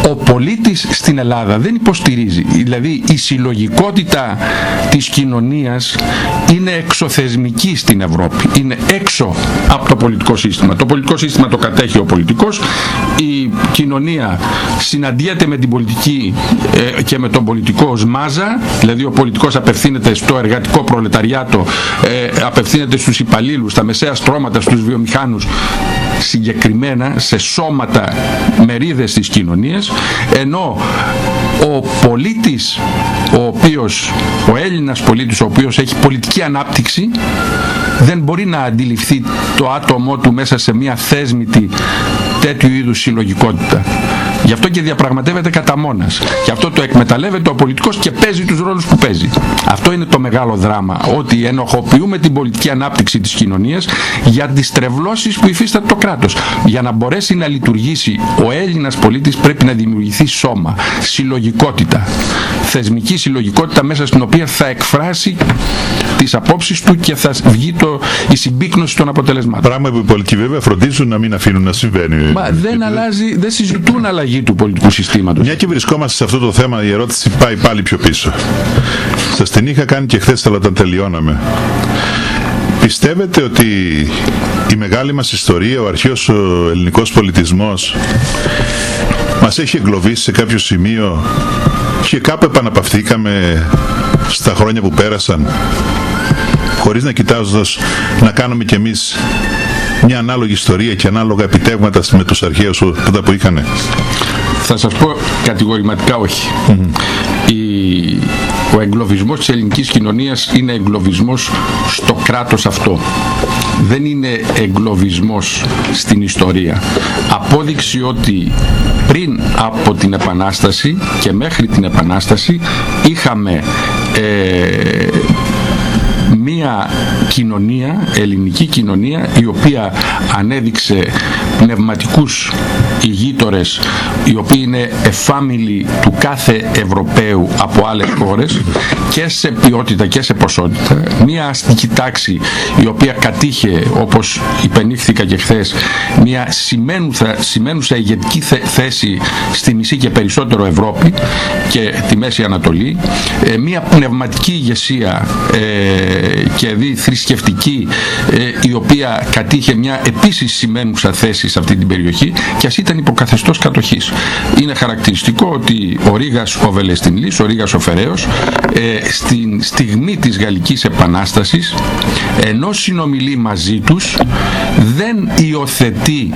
ο πολίτης στην Ελλάδα δεν υποστηρίζει. Δηλαδή η συλλογικότητα της κοινωνίας είναι εξωθεσμική στην Ευρώπη. Είναι έξω από το πολιτικό σύστημα. Το πολιτικό σύστημα το κατέχει ο πολιτικός. Η κοινωνία συναντιέται με την πολιτική ε, και με τον πολιτικό ως μάζα. Δηλαδή ο πολιτικός απευθύνεται στο εργατικό προλεταριάτο, ε, απευθύνεται στους υπαλλήλους, στα μεσαία στρώματα, στους βιομηχάνους συγκεκριμένα σε σώματα μερίδες της κοινωνίας ενώ ο πολίτης ο οποίος, ο Έλληνας πολίτης ο οποίος έχει πολιτική ανάπτυξη δεν μπορεί να αντιληφθεί το άτομό του μέσα σε μια θέσμητη τέτοιου είδους συλλογικότητα. Γι' αυτό και διαπραγματεύεται κατά μόνας. Γι' αυτό το εκμεταλλεύεται ο πολιτικός και παίζει τους ρόλους που παίζει. Αυτό είναι το μεγάλο δράμα. Ότι ενοχοποιούμε την πολιτική ανάπτυξη της κοινωνίας για τις τρευλώσεις που υφίσταται το κράτος. Για να μπορέσει να λειτουργήσει ο Έλληνας πολίτης πρέπει να δημιουργηθεί σώμα, συλλογικότητα. Θεσμική συλλογικότητα μέσα στην οποία θα εκφράσει τις απόψεις του και θα βγει το, η συμπίκνωση των αποτελεσμάτων. Πράγμα που οι πολιτικοί βέβαια φροντίζουν να μην αφήνουν να συμβαίνει. Μα δεν αλλάζει, δεν συζητούν αλλαγή του πολιτικού συστήματος. Μια και βρισκόμαστε σε αυτό το θέμα, η ερώτηση πάει πάλι πιο πίσω. Σας την είχα κάνει και χθες, αλλά όταν τελειώναμε. Πιστεύετε ότι η μεγάλη μας ιστορία, ο αρχαίος ο ελληνικός πολιτισμός μας έχει εγκλωβίσει σε κάποιο σημείο και κάπου επαναπαυθήκαμε στα χρόνια που πέρασαν χωρίς να κοιτάζοντας να κάνουμε κι εμείς μια ανάλογη ιστορία και ανάλογα επιτεύγματα με τους αρχαίους που είχαν. Θα σας πω κατηγορηματικά όχι. Η, ο εγκλωβισμός της ελληνικής κοινωνίας είναι εγκλωβισμός στο κράτος αυτό. Δεν είναι εγκλωβισμός στην ιστορία. Απόδειξη ότι πριν από την Επανάσταση και μέχρι την Επανάσταση είχαμε ε, μια κοινωνία, ελληνική κοινωνία η οποία ανέδειξε πνευματικούς ηγείτορες οι οποίοι είναι εφάμιλοι του κάθε Ευρωπαίου από άλλες χώρες και σε ποιότητα και σε ποσότητα. Μια αστική τάξη η οποία κατήχε όπως υπενήχθηκα και χθες μια σημαίνουσα, σημαίνουσα ηγετική θέση στη μισή και περισσότερο Ευρώπη και τη Μέση Ανατολή. Ε, μια πνευματική ηγεσία ε, και δι θρησκευτική ε, η οποία κατήχε μια επίσης σημαίνουσα θέση σε αυτή την περιοχή και ας ήταν υποκαθεστώς κατοχής. Είναι χαρακτηριστικό ότι ο Ρήγας ο Βελεστινλής, ο Ρήγας ο Φεραίος ε, στην στιγμή της Γαλλικής Επανάστασης ενώ συνομιλεί μαζί τους δεν υιοθετεί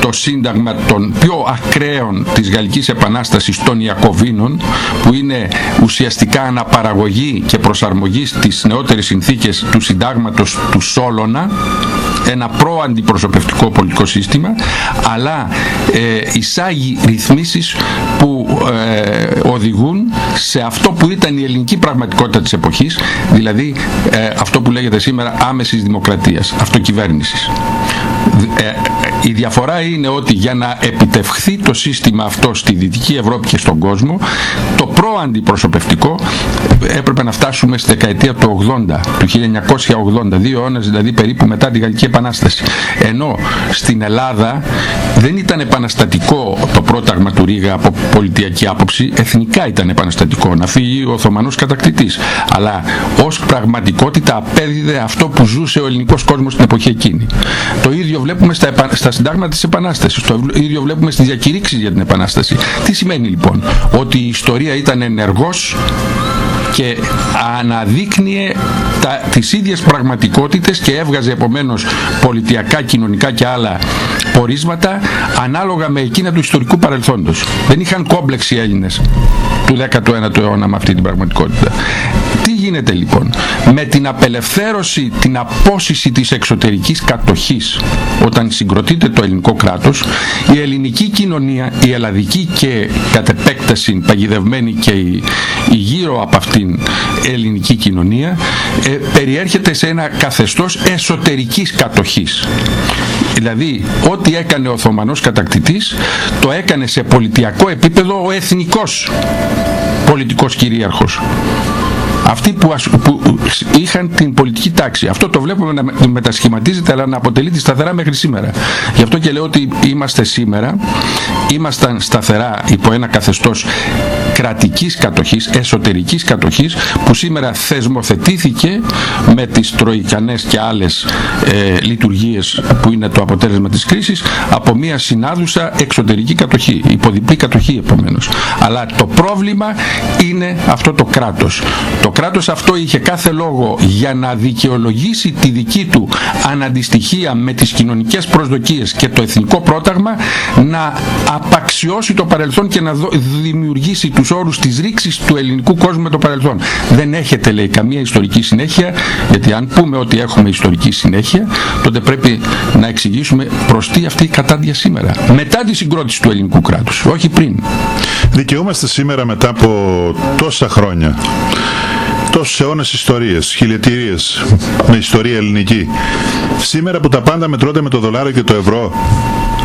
το σύνταγμα των πιο ακραίων της Γαλλικής Επανάστασης των Ιακωβίνων που είναι ουσιαστικά αναπαραγωγή και προσαρμογή στις νεότερες συνθήκες του συντάγματος του Σόλωνα ένα προαντιπροσωπευτικό πολιτικό σύστημα αλλά ε, εισάγει ρυθμίσεις που ε, οδηγούν σε αυτό που ήταν η ελληνική πραγματικότητα της εποχής δηλαδή ε, αυτό που λέγεται σήμερα άμεσης δημοκρατίας, αυτοκυβέρνησης. Ε, η διαφορά είναι ότι για να επιτευχθεί το σύστημα αυτό στη Δυτική Ευρώπη και στον κόσμο, το προαντιπροσωπευτικό έπρεπε να φτάσουμε στη δεκαετία του 80, του 1980, δύο αιώνες δηλαδή περίπου μετά τη Γαλλική Επανάσταση. Ενώ στην Ελλάδα δεν ήταν επαναστατικό το πρόταγμα του Ρίγα από πολιτιακή άποψη, εθνικά ήταν επαναστατικό, να φύγει ο Οθωμανός κατακτητής. Αλλά ως πραγματικότητα απέδιδε αυτό που ζούσε ο ελληνικός κόσμος στην εποχή εκείνη. Το ίδιο βλέπουμε στα, στα συντάγματα της Επανάστασης. Το ίδιο βλέπουμε στις διακηρύξεις για την Επανάσταση. Τι σημαίνει λοιπόν, ότι η ιστορία ήταν ενεργός και αναδείκνυε τα, τις ίδιες πραγματικότητες και έβγαζε επομένως πολιτιακά, κοινωνικά και άλλα πορίσματα ανάλογα με εκείνα του ιστορικού παρελθόντος. Δεν είχαν κόμπλεξ οι Έλληνες του 19ου αιώνα με αυτή την πραγματικότητα. Τι γίνεται λοιπόν με την απελευθέρωση, την απόσυση της εξωτερικής κατοχής όταν συγκροτείται το ελληνικό κράτος η ελληνική κοινωνία, η ελλαδική και κατ' επέκταση παγιδευμένη και η, η γύρω από αυτήν ελληνική κοινωνία ε, περιέρχεται σε ένα καθεστώς εσωτερικής κατοχής. Δηλαδή, ό,τι έκανε ο Οθωμανός κατακτητής, το έκανε σε πολιτιακό επίπεδο ο εθνικός πολιτικός κυρίαρχος αυτοί που, που είχαν την πολιτική τάξη. Αυτό το βλέπουμε να μετασχηματίζεται αλλά να αποτελεί τη σταθερά μέχρι σήμερα. Γι' αυτό και λέω ότι είμαστε σήμερα, ήμασταν σταθερά υπό ένα καθεστώς κρατικής κατοχής, εσωτερικής κατοχής που σήμερα θεσμοθετήθηκε με τις τροϊκανές και άλλες ε, λειτουργίες που είναι το αποτέλεσμα της κρίσης από μια συνάδουσα εξωτερική κατοχή, υποδιπλή κατοχή επομένως. Αλλά το πρόβλημα είναι αυτό το κράτος. Το κράτος αυτό είχε κάθε λόγο για να δικαιολογήσει τη δική του αναντιστοιχία με τις κοινωνικές προσδοκίες και το εθνικό πρόταγμα να απαξιώσει το παρελθόν και να δημιουργήσει τους όρους της ρήξης του ελληνικού κόσμου με το παρελθόν. Δεν έχετε λέει καμία ιστορική συνέχεια γιατί αν πούμε ότι έχουμε ιστορική συνέχεια τότε πρέπει να εξηγήσουμε προς τι αυτή η κατάντια σήμερα. Μετά τη συγκρότηση του ελληνικού κράτους, όχι πριν. Δικαιούμαστε σήμερα μετά από τόσα χρόνια τόσους αιώνες ιστορίες, χιλιετηρίες με ιστορία ελληνική. Σήμερα που τα πάντα μετρώνται με το δολάριο και το ευρώ,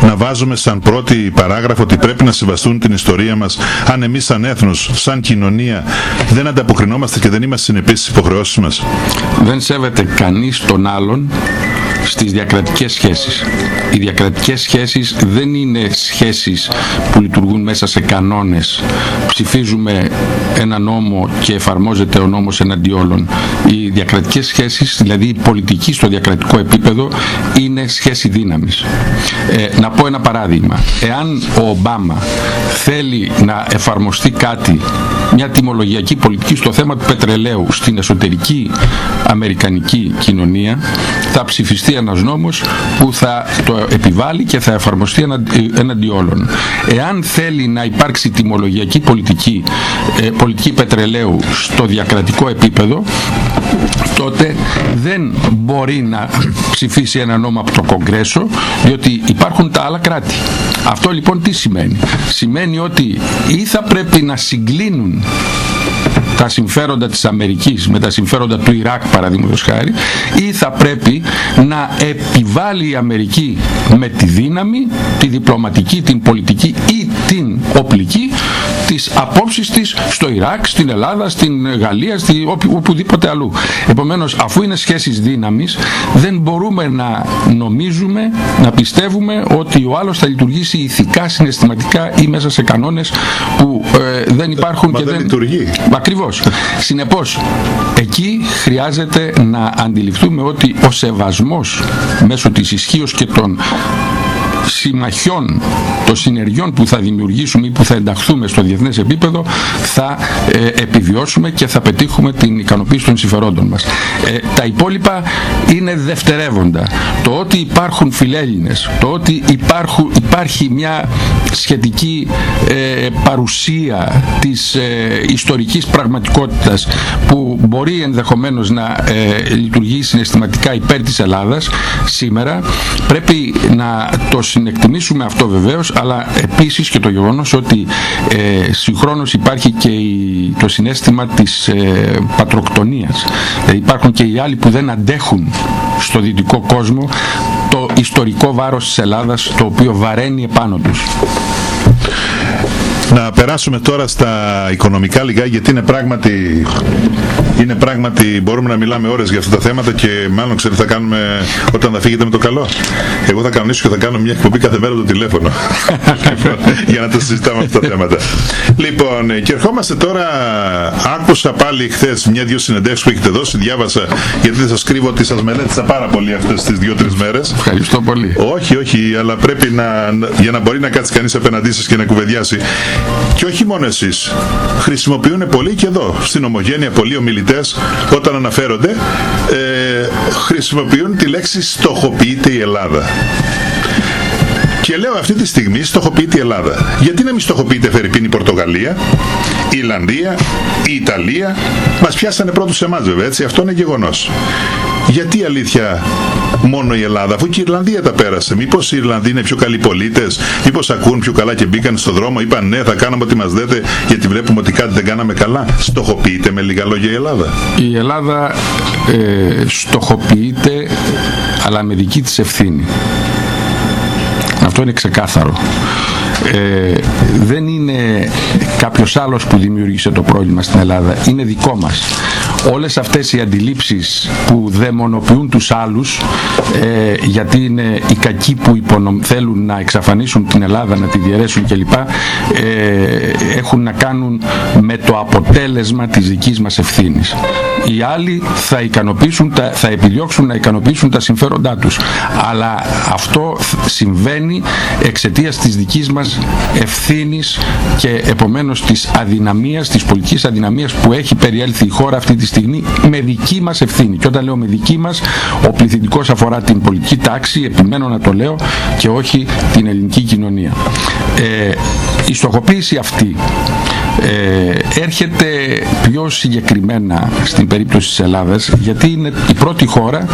να βάζουμε σαν πρώτη παράγραφο ότι πρέπει να συμβαστούν την ιστορία μας αν εμείς σαν έθνος, σαν κοινωνία δεν ανταποκρινόμαστε και δεν είμαστε συνεπείς στις υποχρεώσεις μας. Δεν σέβεται κανείς τον άλλον στις διακρατικές σχέσεις. Οι διακρατικές σχέσεις δεν είναι σχέσεις που λειτουργούν μέσα σε κανόνες. Ψηφίζουμε ένα νόμο και εφαρμόζεται ο νόμος εναντί όλων. Οι διακρατικές σχέσεις, δηλαδή η πολιτική στο διακρατικό επίπεδο, είναι σχέση δύναμης. Ε, να πω ένα παράδειγμα. Εάν ο Ομπάμα θέλει να εφαρμοστεί κάτι, μια τιμολογιακή πολιτική στο θέμα του πετρελαίου στην εσωτερική αμερικανική κοινωνία, θα ψηφιστεί ένας νόμος που θα το επιβάλλει και θα εφαρμοστεί έναντι όλων. Εάν θέλει να υπάρξει τιμολογιακή πολιτική, ε, πολιτική πετρελαίου στο διακρατικό επίπεδο, τότε δεν μπορεί να ψηφίσει ένα νόμο από το Κογκρέσο, διότι υπάρχουν τα άλλα κράτη. Αυτό λοιπόν τι σημαίνει; Σημαίνει ότι ή θα πρέπει να συγκλίνουν τα συμφέροντα της Αμερικής με τα συμφέροντα του Ιράκ παραδείγματος χάρη ή θα πρέπει να επιβάλλει η Αμερική με τη δύναμη, τη διπλωματική, την πολιτική ή την οπλική τις απόψεις της στο Ιράκ, στην Ελλάδα, στην Γαλλία, στη, οπουδήποτε αλλού. Επομένως, αφού είναι σχέσεις δύναμης, δεν μπορούμε να νομίζουμε, να πιστεύουμε ότι ο άλλος θα λειτουργήσει ηθικά, συναισθηματικά ή μέσα σε κανόνες που ε, δεν υπάρχουν Μα και δεν, δεν... λειτουργεί. Ακριβώς. Συνεπώς, εκεί χρειάζεται να αντιληφθούμε ότι ο σεβασμός μέσω της ισχύως και των συμμαχιών, των συνεργειών που θα δημιουργήσουμε ή που θα ενταχθούμε στο διεθνές επίπεδο θα ε, επιβιώσουμε και θα πετύχουμε την ικανοποίηση των συμφερόντων μας. Ε, τα υπόλοιπα είναι δευτερεύοντα. Το ότι υπάρχουν φιλέλληνες, το ότι υπάρχουν, υπάρχει μια σχετική ε, παρουσία της ιστορικής πραγματικότητας που μπορεί ενδεχομένως να λειτουργεί συναισθηματικά υπέρ της Ελλάδας σήμερα πρέπει να το συνεκτιμήσουμε αυτό βεβαίως, αλλά επίσης και το γεγονός ότι ε, συγχρόνως υπάρχει και το συνέστημα της ε, πατροκτονίας. Δηλαδή υπάρχουν και οι άλλοι που δεν αντέχουν στο δυτικό κόσμο το ιστορικό βάρος της Ελλάδας το οποίο βαραίνει επάνω τους. Να περάσουμε τώρα στα οικονομικά λιγά γιατί είναι πράγματι, είναι πράγματι μπορούμε να μιλάμε ώρες για αυτά τα θέματα και μάλλον ξέρετε θα κάνουμε όταν θα φύγετε με το καλό. Εγώ θα κανονίσω και θα κάνω μια εκπομπή κάθε μέρα το τηλέφωνο [laughs] για να τα συζητάμε αυτά τα θέματα. Λοιπόν, και ερχόμαστε τώρα, άκουσα πάλι χθες μια-δυο συνεντεύξεις που έχετε δώσει, διάβασα γιατί δεν σας κρύβω ότι σας μελέτησα πάρα πολύ αυτές τις δύο-τρεις μέρες. Ευχαριστώ πολύ. Όχι, όχι, αλλά πρέπει να, για να μπορεί να κάτσει κανείς απέναντί σας και να κουβεντιάσει. Και όχι μόνο εσείς. Χρησιμοποιούν πολύ και εδώ, στην Ομογένεια, πολλοί ομιλητές, όταν αναφέρονται, ε, χρησιμοποιούν τη λέξη στοχοποιείται η Ελλάδα. Και λέω αυτή τη στιγμή στοχοποιείται η Ελλάδα. Γιατί να μην στοχοποιείται Φερρυπίν η Πορτογαλία, η Ιρλανδία, η Ιταλία; Μας πιάσανε πρώτους σε εμάς βέβαια έτσι, αυτό είναι γεγονός. Γιατί αλήθεια μόνο η Ελλάδα, αφού και η Ιρλανδία τα πέρασε. Μήπως οι Ιρλανδοί είναι πιο καλοί πολίτες, μήπως ακούν πιο καλά και μπήκαν στον δρόμο, είπαν ναι θα κάναμε ό,τι μας δέτε γιατί βλέπουμε ότι κάτι δεν κάναμε καλά. Στοχοποιείται με λίγα λόγια η Ελλάδα. Η Ελλάδα ε, στοχοποιείται αλλά με δική της ευθύνη. Αυτό είναι ξεκάθαρο. Ε, δεν είναι κάποιος άλλος που δημιούργησε το πρόβλημα στην Ελλάδα. Είναι δικό μας. Όλες αυτές οι αντιλήψεις που δαιμονοποιούν τους άλλους ε, γιατί είναι οι κακοί που υπονομ, θέλουν να εξαφανίσουν την Ελλάδα, να τη διαιρέσουν κλπ. Ε, έχουν να κάνουν με το αποτέλεσμα της δικής μας ευθύνης. Οι άλλοι θα, ικανοποιήσουν, θα επιδιώξουν να ικανοποιήσουν τα συμφέροντά τους. Αλλά αυτό συμβαίνει εξαιτίας της δικής μας ευθύνης και επομένως της αδυναμίας, της πολιτικής αδυναμίας που έχει περιέλθει η χώρα αυτή τη στιγμή με δική μας ευθύνη. Και όταν λέω με δική μας, ο πληθυντικός αφορά την πολιτική τάξη, επιμένω να το λέω, και όχι την ελληνική κοινωνία. Ε, η στοχοποίηση αυτή ε, έρχεται πιο συγκεκριμένα στην περίπτωση της Ελλάδας γιατί είναι η πρώτη χώρα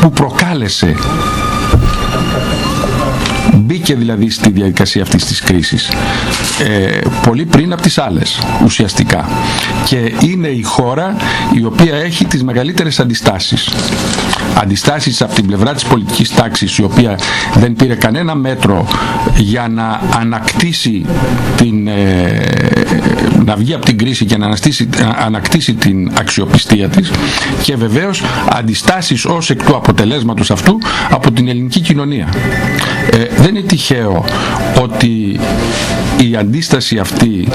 που προκάλεσε μπήκε δηλαδή στη διαδικασία αυτής της κρίσης ε, πολύ πριν από τις άλλες ουσιαστικά. Και είναι η χώρα η οποία έχει τις μεγαλύτερες αντιστάσεις. Αντιστάσεις από την πλευρά της πολιτικής τάξης η οποία δεν πήρε κανένα μέτρο για να ανακτήσει την, ε, να βγει από την κρίση και να αναστήσει, ανακτήσει την αξιοπιστία της. Και βεβαίως αντιστάσεις ως εκ του αποτελέσματος αυτού από την ελληνική κοινωνία. Ε, δεν είναι τυχαίο ότι η αντίσταση αυτή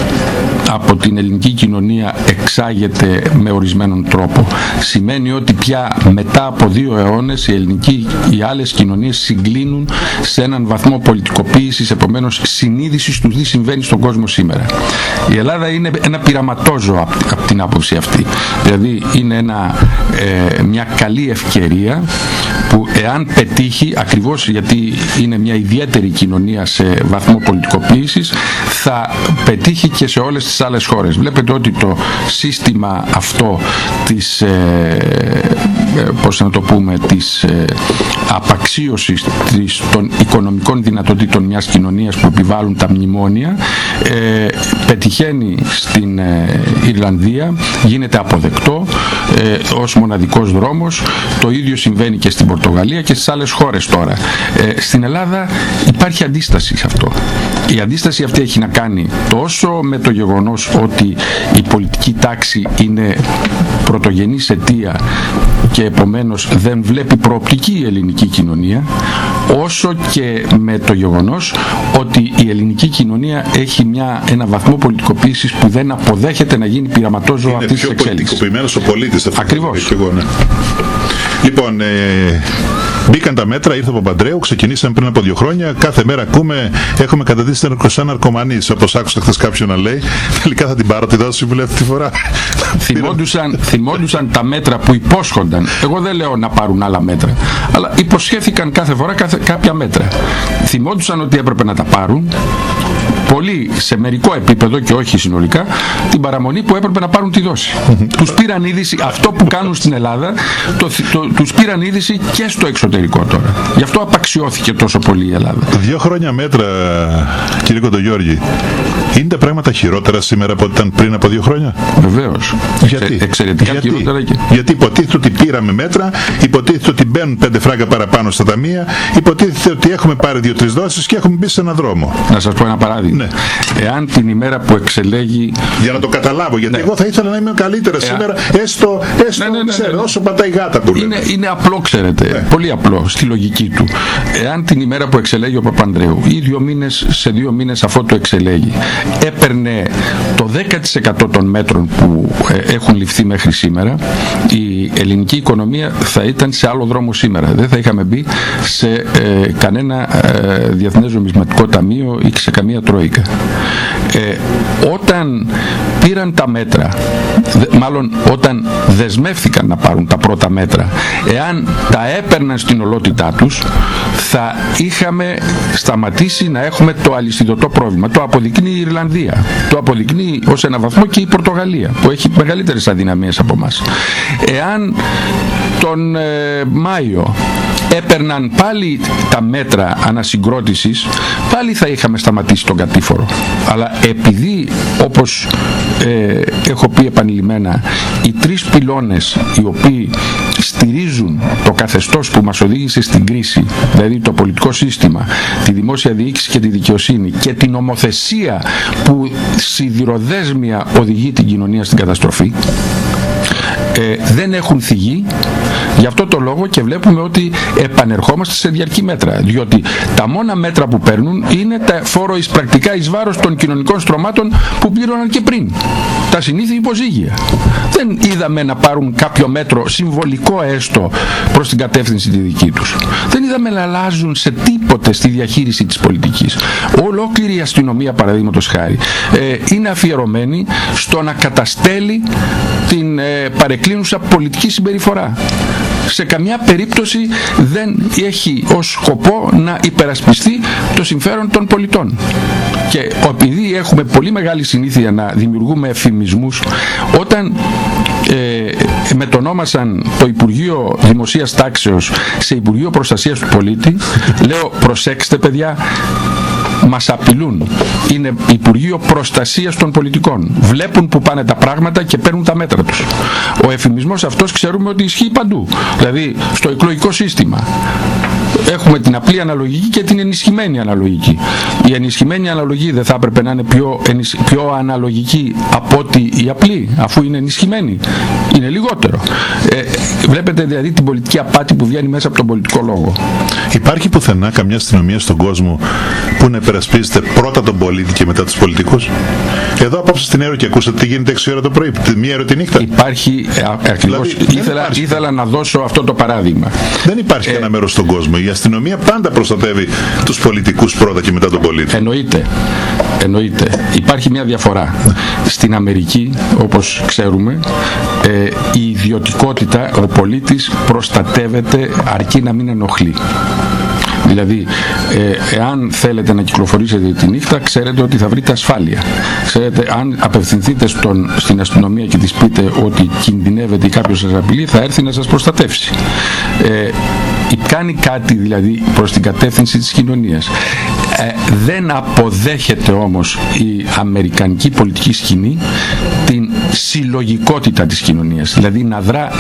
από την ελληνική κοινωνία εξάγεται με ορισμένον τρόπο. Σημαίνει ότι πια μετά από δύο αιώνες οι ελληνικοί, οι άλλες κοινωνίες συγκλίνουν σε έναν βαθμό πολιτικοποίησης, επομένως συνείδησης του τι συμβαίνει στον κόσμο σήμερα. Η Ελλάδα είναι ένα πειραματόζω από την άποψη αυτή. Δηλαδή είναι ένα, ε, μια καλή ευκαιρία που εάν πετύχει, ακριβώς γιατί είναι μια ιδιαίτερη κοινωνία σε βαθμό πολιτικοποίησης, θα πετύχει και σε όλες τις άλλες χώρες. Βλέπετε ότι το σύστημα αυτό της, ε, ε πώς να το πούμε, της ε, απαξίωσης της, των οικονομικών δυνατοτήτων μιας κοινωνίας που επιβάλλουν τα μνημόνια ε, πετυχαίνει στην ε, Ιρλανδία, γίνεται αποδεκτό ε, ως μοναδικός δρόμος. Το ίδιο συμβαίνει και στην Πορτογαλία και στις άλλες χώρες τώρα. Ε, στην Ελλάδα υπάρχει αντίσταση σε αυτό. Η αντίσταση αυτή έχει να κάνει τόσο με το γεγονός ότι η πολιτική τάξη είναι πρωτογενής αιτία και επομένως δεν βλέπει προοπτική η ελληνική κοινωνία όσο και με το γεγονός ότι η ελληνική κοινωνία έχει μια, ένα βαθμό πολιτικοποίησης που δεν αποδέχεται να γίνει πειραματόζωο αυτής της εξέλιξης. Είναι πιο πολιτικοποιημένος ο πολίτης. Ακριβώς. ναι. Λοιπόν, ε, μπήκαν τα μέτρα, ήρθε ο Παπαντρέου, ξεκινήσαμε πριν από δύο χρόνια. Κάθε μέρα ακούμε, έχουμε καταδείξει σαν ναρκωμανή. Όπως άκουσα χθες κάποιον να λέει, τελικά θα την πάρω τη δόση μου αυτή τη φορά. Θυμόντουσαν, θυμόντουσαν τα μέτρα που υπόσχονταν. Εγώ δεν λέω να πάρουν άλλα μέτρα. Αλλά υποσχέθηκαν κάθε φορά κάθε, κάποια μέτρα. Θυμόντουσαν ότι έπρεπε να τα πάρουν πολύ σε μερικό επίπεδο και όχι συνολικά την παραμονή που έπρεπε να πάρουν τη δόση. τους πήραν είδηση, αυτό που κάνουν στην Ελλάδα, το, το, τους πήραν είδηση και στο εξωτερικό τώρα. Γι' αυτό απαξιώθηκε τόσο πολύ η Ελλάδα. Δύο χρόνια μέτρα, κύριε Κοντογιώργη, είναι τα πράγματα χειρότερα σήμερα από ό,τι ήταν πριν από δύο χρόνια; Βεβαίως. Γιατί, εξαιρετικά γιατί, χειρότερα και... γιατί υποτίθεται ότι πήραμε μέτρα, υποτίθεται ότι μπαίνουν πέντε φράγκα παραπάνω στα ταμεία, υποτίθεται ότι έχουμε πάρει δύο-τρεις δόσεις και έχουμε μπει σε έναν δρόμο. Να σας πω ένα παράδειγμα. Ναι. Εάν την ημέρα που εξελέγει. Για να το καταλάβω, γιατί ναι. εγώ θα ήθελα να είμαι καλύτερα Εάν... σήμερα, έστω, έστω ναι, ναι, ναι ξέρω, ναι. όσο πατάει γάτα που είναι, είναι απλό, ξέρετε. Πολύ απλό στη λογική του. Εάν την ημέρα που εξελέγει ο Παπανδρέου ή δύο μήνες, σε δύο μήνες αφού το εξελέγει, έπαιρνε το 10% των μέτρων που ε, έχουν ληφθεί μέχρι σήμερα, η ελληνική οικονομία θα ήταν σε άλλο δρόμο σήμερα. Δεν θα είχαμε μπει σε ε, κανένα ε, διεθνές νομισματικό ταμείο ή σε καμία τρόικα. Ε, όταν πήραν τα μέτρα, μάλλον όταν δεσμεύθηκαν να πάρουν τα πρώτα μέτρα, εάν τα έπαιρναν στην ολότητά τους, θα είχαμε σταματήσει να έχουμε το αλυσιδωτό πρόβλημα. Το αποδεικνύει η Ιρλανδία. Το αποδεικνύει ως ένα βαθμό και η Πορτογαλία, που έχει μεγαλύτερες αδυναμίες από μας. Εάν τον ε, Μάιο έπαιρναν πάλι τα μέτρα ανασυγκρότησης πάλι θα είχαμε σταματήσει τον κατήφορο αλλά επειδή όπως ε, έχω πει επανειλημμένα οι τρεις πυλώνες οι οποίοι στηρίζουν το καθεστώς που μας οδήγησε στην κρίση δηλαδή το πολιτικό σύστημα τη δημόσια διοίκηση και τη δικαιοσύνη και την ομοθεσία που σιδηροδέσμια οδηγεί την κοινωνία στην καταστροφή ε, δεν έχουν θυγεί Γι' αυτό το λόγο και βλέπουμε ότι επανερχόμαστε σε διαρκή μέτρα. Διότι τα μόνα μέτρα που παίρνουν είναι τα φόρο εις πρακτικά εις βάρος των κοινωνικών στρωμάτων που πλήρωναν και πριν. Τα συνήθεια υποζύγια. Δεν είδαμε να πάρουν κάποιο μέτρο συμβολικό έστω προς την κατεύθυνση τη δική τους. Δεν είδαμε να αλλάζουν σε τίποτε στη διαχείριση της πολιτικής. Ολόκληρη η αστυνομία παραδείγματος χάρη ε, είναι αφιερωμένη στο να καταστέλει την ε, παρεκκλίνουσα πολιτική συμπεριφορά σε καμιά περίπτωση δεν έχει ως σκοπό να υπερασπιστεί το συμφέρον των πολιτών. Και επειδή έχουμε πολύ μεγάλη συνήθεια να δημιουργούμε εφημισμούς, όταν ε, μετονόμασαν το Υπουργείο Δημοσίας Τάξεως σε Υπουργείο Προστασίας του Πολίτη, λέω προσέξτε παιδιά, μας απειλούν. Είναι Υπουργείο Προστασίας των Πολιτικών. Βλέπουν που πάνε τα πράγματα και παίρνουν τα μέτρα τους. Ο εφημισμός αυτός ξέρουμε ότι ισχύει παντού. Δηλαδή στο εκλογικό σύστημα. Έχουμε την απλή αναλογική και την ενισχυμένη αναλογική. Η ενισχυμένη αναλογική δεν θα έπρεπε να είναι πιο, πιο αναλογική από ότι η απλή, αφού είναι ενισχυμένη. Είναι λιγότερο. Ε, βλέπετε δηλαδή την πολιτική απάτη που βγαίνει μέσα από τον πολιτικό λόγο. Υπάρχει πουθενά καμιά αστυνομία στον κόσμο που να υπερασπίζεται πρώτα τον πολίτη και μετά τους πολιτικούς. Εδώ απόψε στην Αίρο και ακούσατε τι γίνεται 6 ώρα το πρωί, μία ώρα τη νύχτα. Υπάρχει, ε, ακριβώς. Δηλαδή, ήθελα, ήθελα να δώσω αυτό το παράδειγμα. Δεν υπάρχει ε, κανένα μέρος στον κόσμο. Η αστυνομία πάντα προστατεύει τους πολιτικούς πρώτα και μετά τον πολίτη. Εννοείται. Εννοείται. Υπάρχει μια διαφορά. Στην Αμερική, όπως ξέρουμε, ε, η ιδιωτικότητα, ο πολίτης προστατεύεται αρκεί να μην ενοχλεί. Δηλαδή, ε, εάν θέλετε να κυκλοφορήσετε τη νύχτα, ξέρετε ότι θα βρείτε ασφάλεια. Ξέρετε, αν απευθυνθείτε στον, στην αστυνομία και της πείτε ότι κινδυνεύετε ή κάποιος σας απειλεί, θα έρθει να σας προστατεύσει. Ε, κάνει κάτι δηλαδή προς την κατεύθυνση της κοινωνίας. Ε, δεν αποδέχεται όμως η αμερικανική πολιτική σκηνή την συλλογικότητα της κοινωνίας, δηλαδή να δρά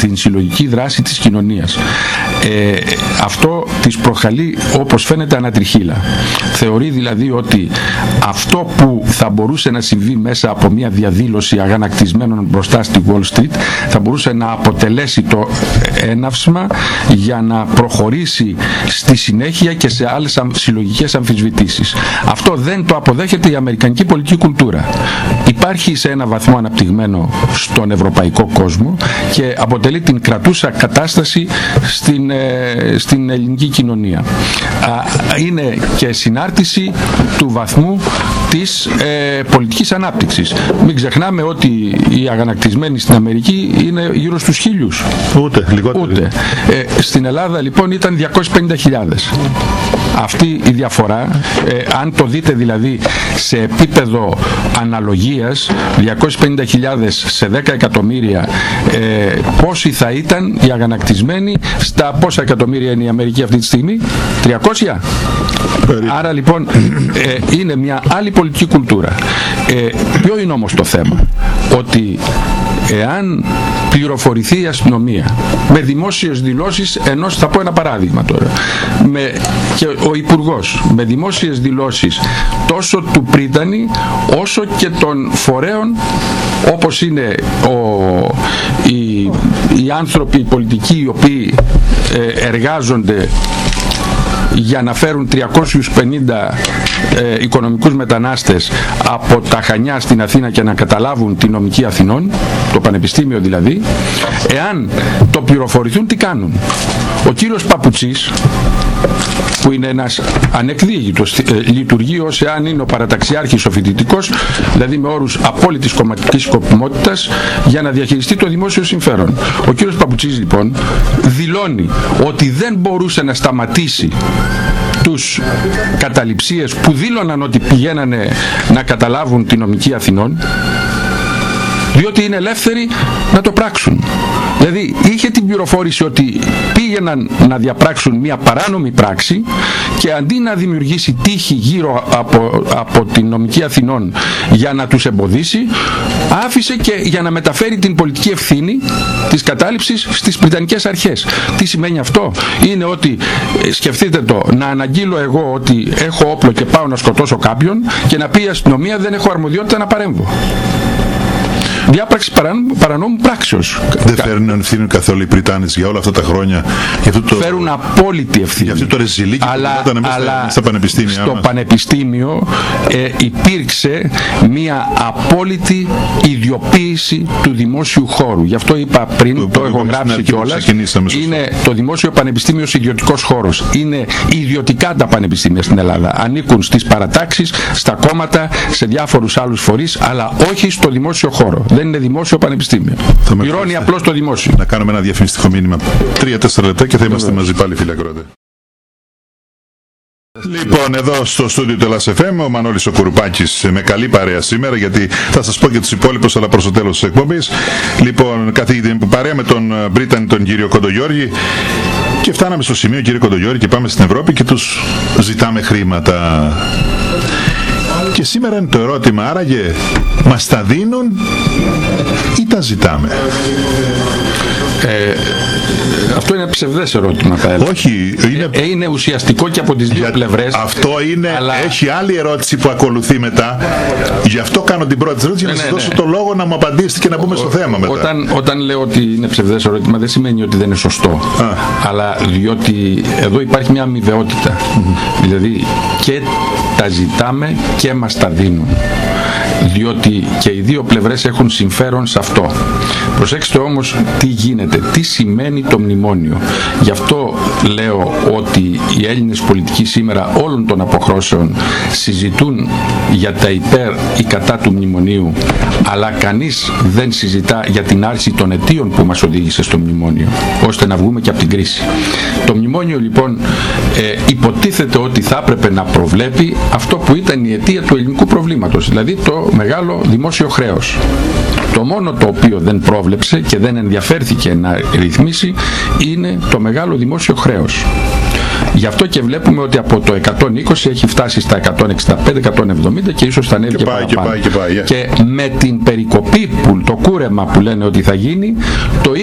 την συλλογική δράση της κοινωνίας. Ε, αυτό της προχαλεί όπως φαίνεται ανατριχίλα. Θεωρεί δηλαδή ότι αυτό που θα μπορούσε να συμβεί μέσα από μια διαδήλωση αγανακτισμένων μπροστά στη Wall Street θα μπορούσε να αποτελέσει το έναυσμα για να προχωρήσει στη συνέχεια και σε άλλες συλλογικές αμφισβητήσεις. Αυτό δεν το αποδέχεται η αμερικανική πολιτική κουλτούρα. Υπάρχει σε ένα βαθμό αναπτυγμένο στον ευρωπαϊκό κόσμο και αποτελεί την κρατούσα κατάσταση στην, ε, στην ελληνική κοινωνία. Είναι και συνάρτηση του βαθμού της ε, πολιτικής ανάπτυξης. Μην ξεχνάμε ότι οι αγανακτισμένοι στην Αμερική είναι γύρω στους χίλιους. Ούτε, λιγότερο. Ούτε. Ε, στην Ελλάδα λοιπόν ήταν 250.000. Αυτή η διαφορά, ε, αν το δείτε δηλαδή σε επίπεδο αναλογίας, 250.000 σε 10 εκατομμύρια, ε, πόσοι θα ήταν οι αγανακτισμένοι στα πόσα εκατομμύρια είναι η Αμερική αυτή τη στιγμή, 300. Άρα λοιπόν ε, είναι μια άλλη πολιτική κουλτούρα. Ε, ποιο είναι όμως το θέμα, ότι εάν πληροφορηθεί η αστυνομία. Με δημόσιες δηλώσεις ενός θα πω ένα παράδειγμα τώρα. Με, και ο Υπουργός με δημόσιες δηλώσεις τόσο του Πρίτανη όσο και των φορέων όπως είναι ο, οι, οι άνθρωποι οι πολιτικοί οι οποίοι ε, εργάζονται για να φέρουν 350 ε, οικονομικούς μετανάστες από τα Χανιά στην Αθήνα και να καταλάβουν τη νομική Αθηνών, το Πανεπιστήμιο δηλαδή, εάν το πληροφορηθούν τι κάνουν. Ο κύριος Παπουτσής που είναι ένας ανεκδίγητος, ε, λειτουργεί ως εάν είναι ο παραταξιάρχης ο φοιτητικός, δηλαδή με όρους απόλυτης κομματικής σκοπιμότητας για να διαχειριστεί το δημόσιο συμφέρον. Ο κύριος Παπουτσής λοιπόν δηλώνει ότι δεν μπορούσε να σταματήσει τους καταληψίες που δήλωναν ότι πηγαίνανε να καταλάβουν την νομική Αθηνών διότι είναι ελεύθεροι να το πράξουν. Δηλαδή είχε την πληροφόρηση ότι πήγαιναν να διαπράξουν μια παράνομη πράξη και αντί να δημιουργήσει τύχη γύρω από, από την νομική Αθηνών για να τους εμποδίσει άφησε και για να μεταφέρει την πολιτική ευθύνη της κατάληψης στις Βρυτανικές αρχές. Τι σημαίνει αυτό; Είναι ότι ε, σκεφτείτε το να αναγγείλω εγώ ότι έχω όπλο και πάω να σκοτώσω κάποιον και να πει η αστυνομία δεν έχω αρμοδιότητα να παρέμβω. Διάπραξη παρανόμου πράξεως. Δεν φέρνουν ευθύνη καθόλου οι Πριτάνες για όλα αυτά τα χρόνια. Για αυτό το... Φέρουν απόλυτη ευθύνη. Για αυτό το ρεζιλίκι αλλά, που γινόταν αλλά στα πανεπιστήμια στο μας. πανεπιστήμιο ε, υπήρξε μια απόλυτη ιδιοποίηση του δημόσιου χώρου. Γι' αυτό είπα πριν, Το το, είπαμε έχω στην γράψει αρχή που κιόλας. ξεκινήσαμε, σωστά. Είναι το δημόσιο πανεπιστήμιο ιδιωτικός χώρος. Είναι ιδιωτικά τα πανεπιστήμια στην Ελλάδα. Ανήκουν στις παρατάξεις, στα κόμματα, σε διάφορους άλλους φορείς, αλλά όχι στο δημόσιο χώρο. Δεν είναι δημόσιο πανεπιστήμιο. Θα με Πληρώνει ευχαριστεί. απλώς το δημόσιο. Να κάνουμε ένα διαφημιστικό μήνυμα. Τρία-τέσσερα λεπτά και θα είμαστε μαζί πάλι, φίλε Ακρότε. Λοιπόν, εδώ στο στούντιο του Ελλάς FM, ο Μανώλης ο Κουρουπάκης με καλή παρέα σήμερα, γιατί θα σας πω και τους υπόλοιπους, αλλά προς το τέλος της εκπομπής. Λοιπόν, καθηγητή παρέα με τον ε, Μπρίτανη, τον κύριο Κοντογιώργη, και φτάναμε στο σημείο, κύριε Κοντογιώργη, και πάμε στην Ευρώπη και τους ζητάμε χρήματα. Και σήμερα είναι το ερώτημα, άραγε, μας τα δίνουν ή τα ζητάμε; Αυτό είναι ψευδές ερώτημα, θα έλεγα. Όχι, είναι Ε, είναι ουσιαστικό και από τις δύο Για- πλευρές. Αυτό είναι, αλλά- έχει άλλη ερώτηση που ακολουθεί μετά. Γι' αυτό κάνω την πρώτη ερώτηση, για να Ναι, σας ναι, δώσω ναι. το λόγο να μου απαντήσετε και να πούμε στο θέμα μετά. Όταν, όταν λέω ότι είναι ψευδές ερώτημα δεν σημαίνει ότι δεν είναι σωστό. Αλλά διότι εδώ υπάρχει μια αμοιβαιότητα. Δηλαδή και τα ζητάμε και μας τα δίνουν. Διότι και οι δύο πλευρές έχουν συμφέρον σε αυτό. Προσέξτε όμως τι γίνεται, τι σημαίνει το μνημόνιο. Γι' αυτό λέω ότι οι Έλληνες πολιτικοί σήμερα όλων των αποχρώσεων συζητούν για τα υπέρ ή κατά του μνημονίου αλλά κανείς δεν συζητά για την άρση των αιτίων που μας οδήγησε στο μνημόνιο ώστε να βγούμε και από την κρίση. Το μνημόνιο λοιπόν ε, υποτίθεται ότι θα έπρεπε να προβλέπει αυτό που ήταν η αιτία του ελληνικού προβλήματος δηλαδή το μεγάλο δημόσιο χρέος. Το μόνο το οποίο δεν πρόβλεψε και δεν ενδιαφέρθηκε να ρυθμίσει είναι το μεγάλο δημόσιο χρέος. Γι' αυτό και βλέπουμε ότι από το 120 έχει φτάσει στα 165-170 και ίσως θα ανέβει Και και, πάει, και παραπάνω. πάει, και πάει, yeah. Και με την περικοπή που το κούρεμα που λένε ότι θα γίνει, το 20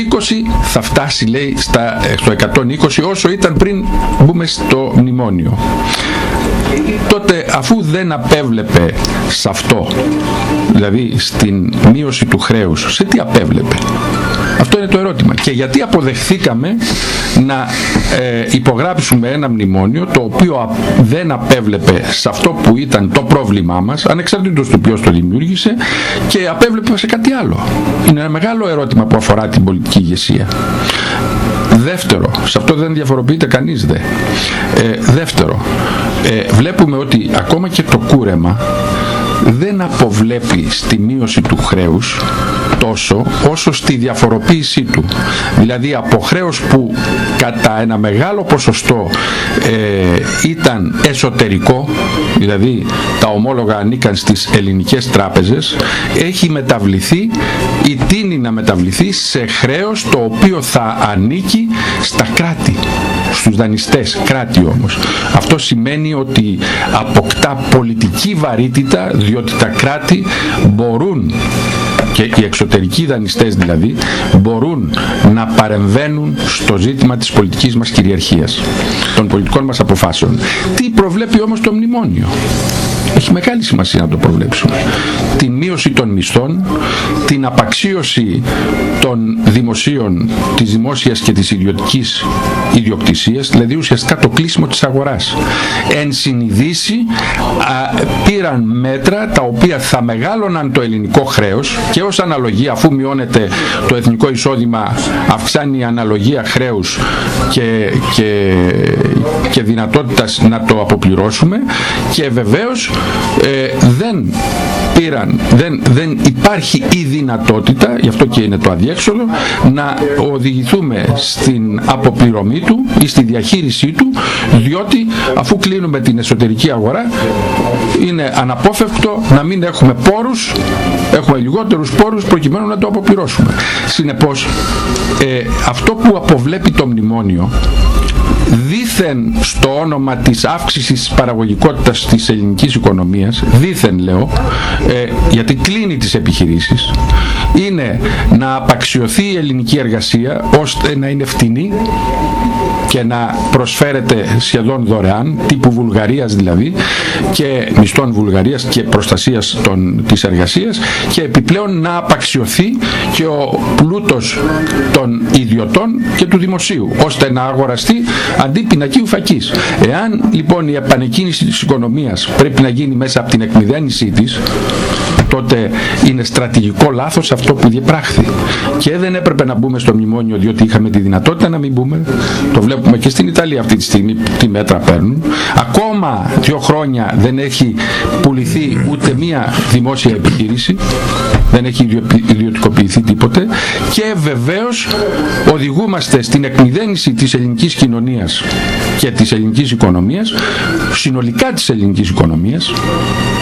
θα φτάσει λέει στα, ε, στο 120 όσο ήταν πριν μπούμε στο μνημόνιο. Τότε αφού δεν απέβλεπε σε αυτό, δηλαδή στην μείωση του χρέους, σε τι απέβλεπε; Αυτό είναι το ερώτημα. Και γιατί αποδεχθήκαμε να ε, υπογράψουμε ένα μνημόνιο το οποίο α- δεν απέβλεπε σε αυτό που ήταν το πρόβλημά μας, ανεξαρτήτως του ποιος το δημιούργησε, και απέβλεπε σε κάτι άλλο. Είναι ένα μεγάλο ερώτημα που αφορά την πολιτική ηγεσία. Δεύτερο, σε αυτό δεν διαφοροποιείται κανείς δε. Ε, δεύτερο, ε, βλέπουμε ότι ακόμα και το κούρεμα δεν αποβλέπει στη μείωση του χρέους τόσο όσο στη διαφοροποίησή του. Δηλαδή από χρέος που κατά ένα μεγάλο ποσοστό ε, ήταν εσωτερικό, δηλαδή τα ομόλογα ανήκαν στις ελληνικές τράπεζες, έχει μεταβληθεί ή τίνει να μεταβληθεί σε χρέος το οποίο θα ανήκει στα κράτη στους δανειστές, κράτη όμως. Αυτό σημαίνει ότι αποκτά πολιτική βαρύτητα διότι τα κράτη μπορούν και οι εξωτερικοί δανειστές δηλαδή μπορούν να παρεμβαίνουν στο ζήτημα της πολιτικής μας κυριαρχίας των πολιτικών μας αποφάσεων. Τι προβλέπει όμως το μνημόνιο; Έχει μεγάλη σημασία να το προβλέψουμε. Την μείωση των μισθών, την απαξίωση των δημοσίων, της δημόσιας και της ιδιωτικής ιδιοκτησίας, δηλαδή ουσιαστικά το κλείσιμο της αγοράς. Εν συνειδήσει α, πήραν μέτρα τα οποία θα μεγάλωναν το ελληνικό χρέος και ως αναλογία αφού μειώνεται το εθνικό εισόδημα αυξάνει η αναλογία χρέους και, και, και δυνατότητας να το αποπληρώσουμε και βεβαίως ε, δεν πήραν, δεν, δεν υπάρχει η δυνατότητα, γι' αυτό και είναι το αδιέξοδο, να οδηγηθούμε στην αποπληρωμή του ή στη διαχείρισή του, διότι αφού κλείνουμε την εσωτερική αγορά, είναι αναπόφευκτο να μην έχουμε πόρους, έχουμε λιγότερους πόρους προκειμένου να το αποπληρώσουμε. Συνεπώς, ε, αυτό που αποβλέπει το μνημόνιο δήθεν στο όνομα της αύξησης της παραγωγικότητας της ελληνικής οικονομίας, δήθεν λέω, ε, γιατί κλείνει τις επιχειρήσεις, είναι να απαξιωθεί η ελληνική εργασία ώστε να είναι φτηνή και να προσφέρεται σχεδόν δωρεάν, τύπου Βουλγαρίας δηλαδή, και μισθών Βουλγαρίας και προστασίας των, της εργασίας και επιπλέον να απαξιωθεί και ο πλούτος των ιδιωτών και του δημοσίου, ώστε να αγοραστεί αντί πινακίου φακής. Εάν λοιπόν η επανεκκίνηση της οικονομίας πρέπει να γίνει μέσα από την εκμυδένισή της, τότε είναι στρατηγικό λάθος αυτό που διεπράχθη. Και δεν έπρεπε να μπούμε στο μνημόνιο διότι είχαμε τη δυνατότητα να μην μπούμε. Το βλέπουμε και στην Ιταλία αυτή τη στιγμή τι μέτρα παίρνουν. Ακόμα δύο χρόνια δεν έχει πουληθεί ούτε μία δημόσια επιχείρηση. Δεν έχει ιδιωτικοποιηθεί τίποτε. Και βεβαίως οδηγούμαστε στην εκμυδένιση της ελληνικής κοινωνίας και της ελληνικής οικονομίας, συνολικά της ελληνικής οικονομίας,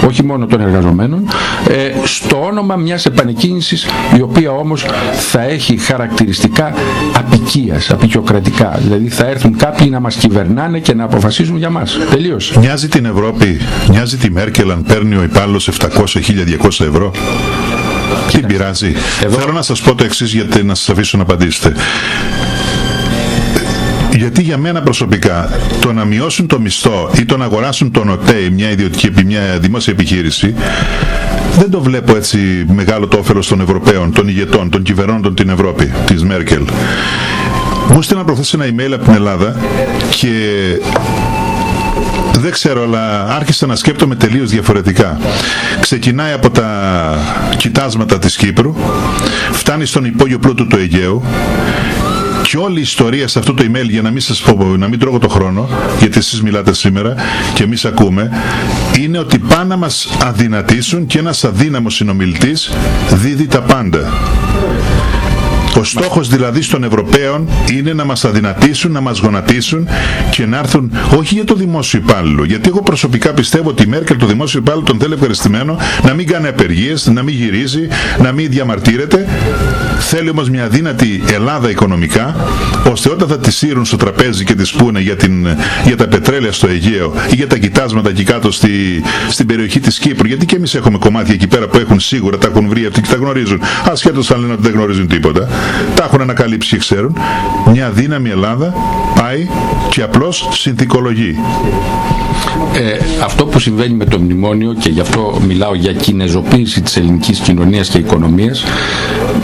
όχι μόνο των εργαζομένων, ε, στο όνομα μιας επανεκκίνησης η οποία όμως θα έχει χαρακτηριστικά απικίας, απεικιοκρατικά. Δηλαδή θα έρθουν κάποιοι να μας κυβερνάνε και να αποφασίζουν για μας. Τελείως. Νοιάζει την Ευρώπη, νοιάζει τη Μέρκελ αν παίρνει ο υπάλληλος 700-1200 ευρώ. Τι πειράζει. Εδώ... Θέλω να σας πω το εξής γιατί να σας αφήσω να απαντήσετε. Γιατί για μένα προσωπικά το να μειώσουν το μισθό ή το να αγοράσουν τον ΟΤΕ μια ιδιωτική, μια δημόσια επιχείρηση δεν το βλέπω έτσι μεγάλο το όφελος των Ευρωπαίων, των ηγετών, των κυβερνώντων την Ευρώπη, της Μέρκελ. Μου στείλα να ένα email από την Ελλάδα και δεν ξέρω, αλλά άρχισα να σκέπτομαι τελείως διαφορετικά. Ξεκινάει από τα κοιτάσματα της Κύπρου, φτάνει στον υπόγειο πλούτο του Αιγαίου και όλη η ιστορία σε αυτό το email για να μην σας πω, να μην τρώγω το χρόνο γιατί εσείς μιλάτε σήμερα και εμείς ακούμε είναι ότι πάνε να μας αδυνατήσουν και ένας αδύναμος συνομιλητής δίδει τα πάντα. Ο στόχος δηλαδή των Ευρωπαίων είναι να μας αδυνατήσουν, να μας γονατίσουν και να έρθουν όχι για το δημόσιο υπάλληλο. Γιατί εγώ προσωπικά πιστεύω ότι η Μέρκελ το δημόσιο υπάλληλο τον θέλει ευχαριστημένο να μην κάνει απεργίες, να μην γυρίζει, να μην διαμαρτύρεται. Θέλει όμως μια δύνατη Ελλάδα οικονομικά, ώστε όταν θα τη σύρουν στο τραπέζι και τη πούνε για, την, για τα πετρέλαια στο Αιγαίο ή για τα κοιτάσματα εκεί κάτω στη, στην περιοχή της Κύπρου, γιατί και εμείς έχουμε κομμάτια εκεί πέρα που έχουν σίγουρα, τα έχουν βρει αυτοί και τα γνωρίζουν, ασχέτως αν λένε ότι δεν γνωρίζουν τίποτα τα έχουν ανακαλύψει και ξέρουν. Μια δύναμη Ελλάδα πάει και απλώς συνθηκολογεί. Ε, αυτό που συμβαίνει με το μνημόνιο και γι' αυτό μιλάω για κινεζοποίηση της ελληνικής κοινωνίας και οικονομίας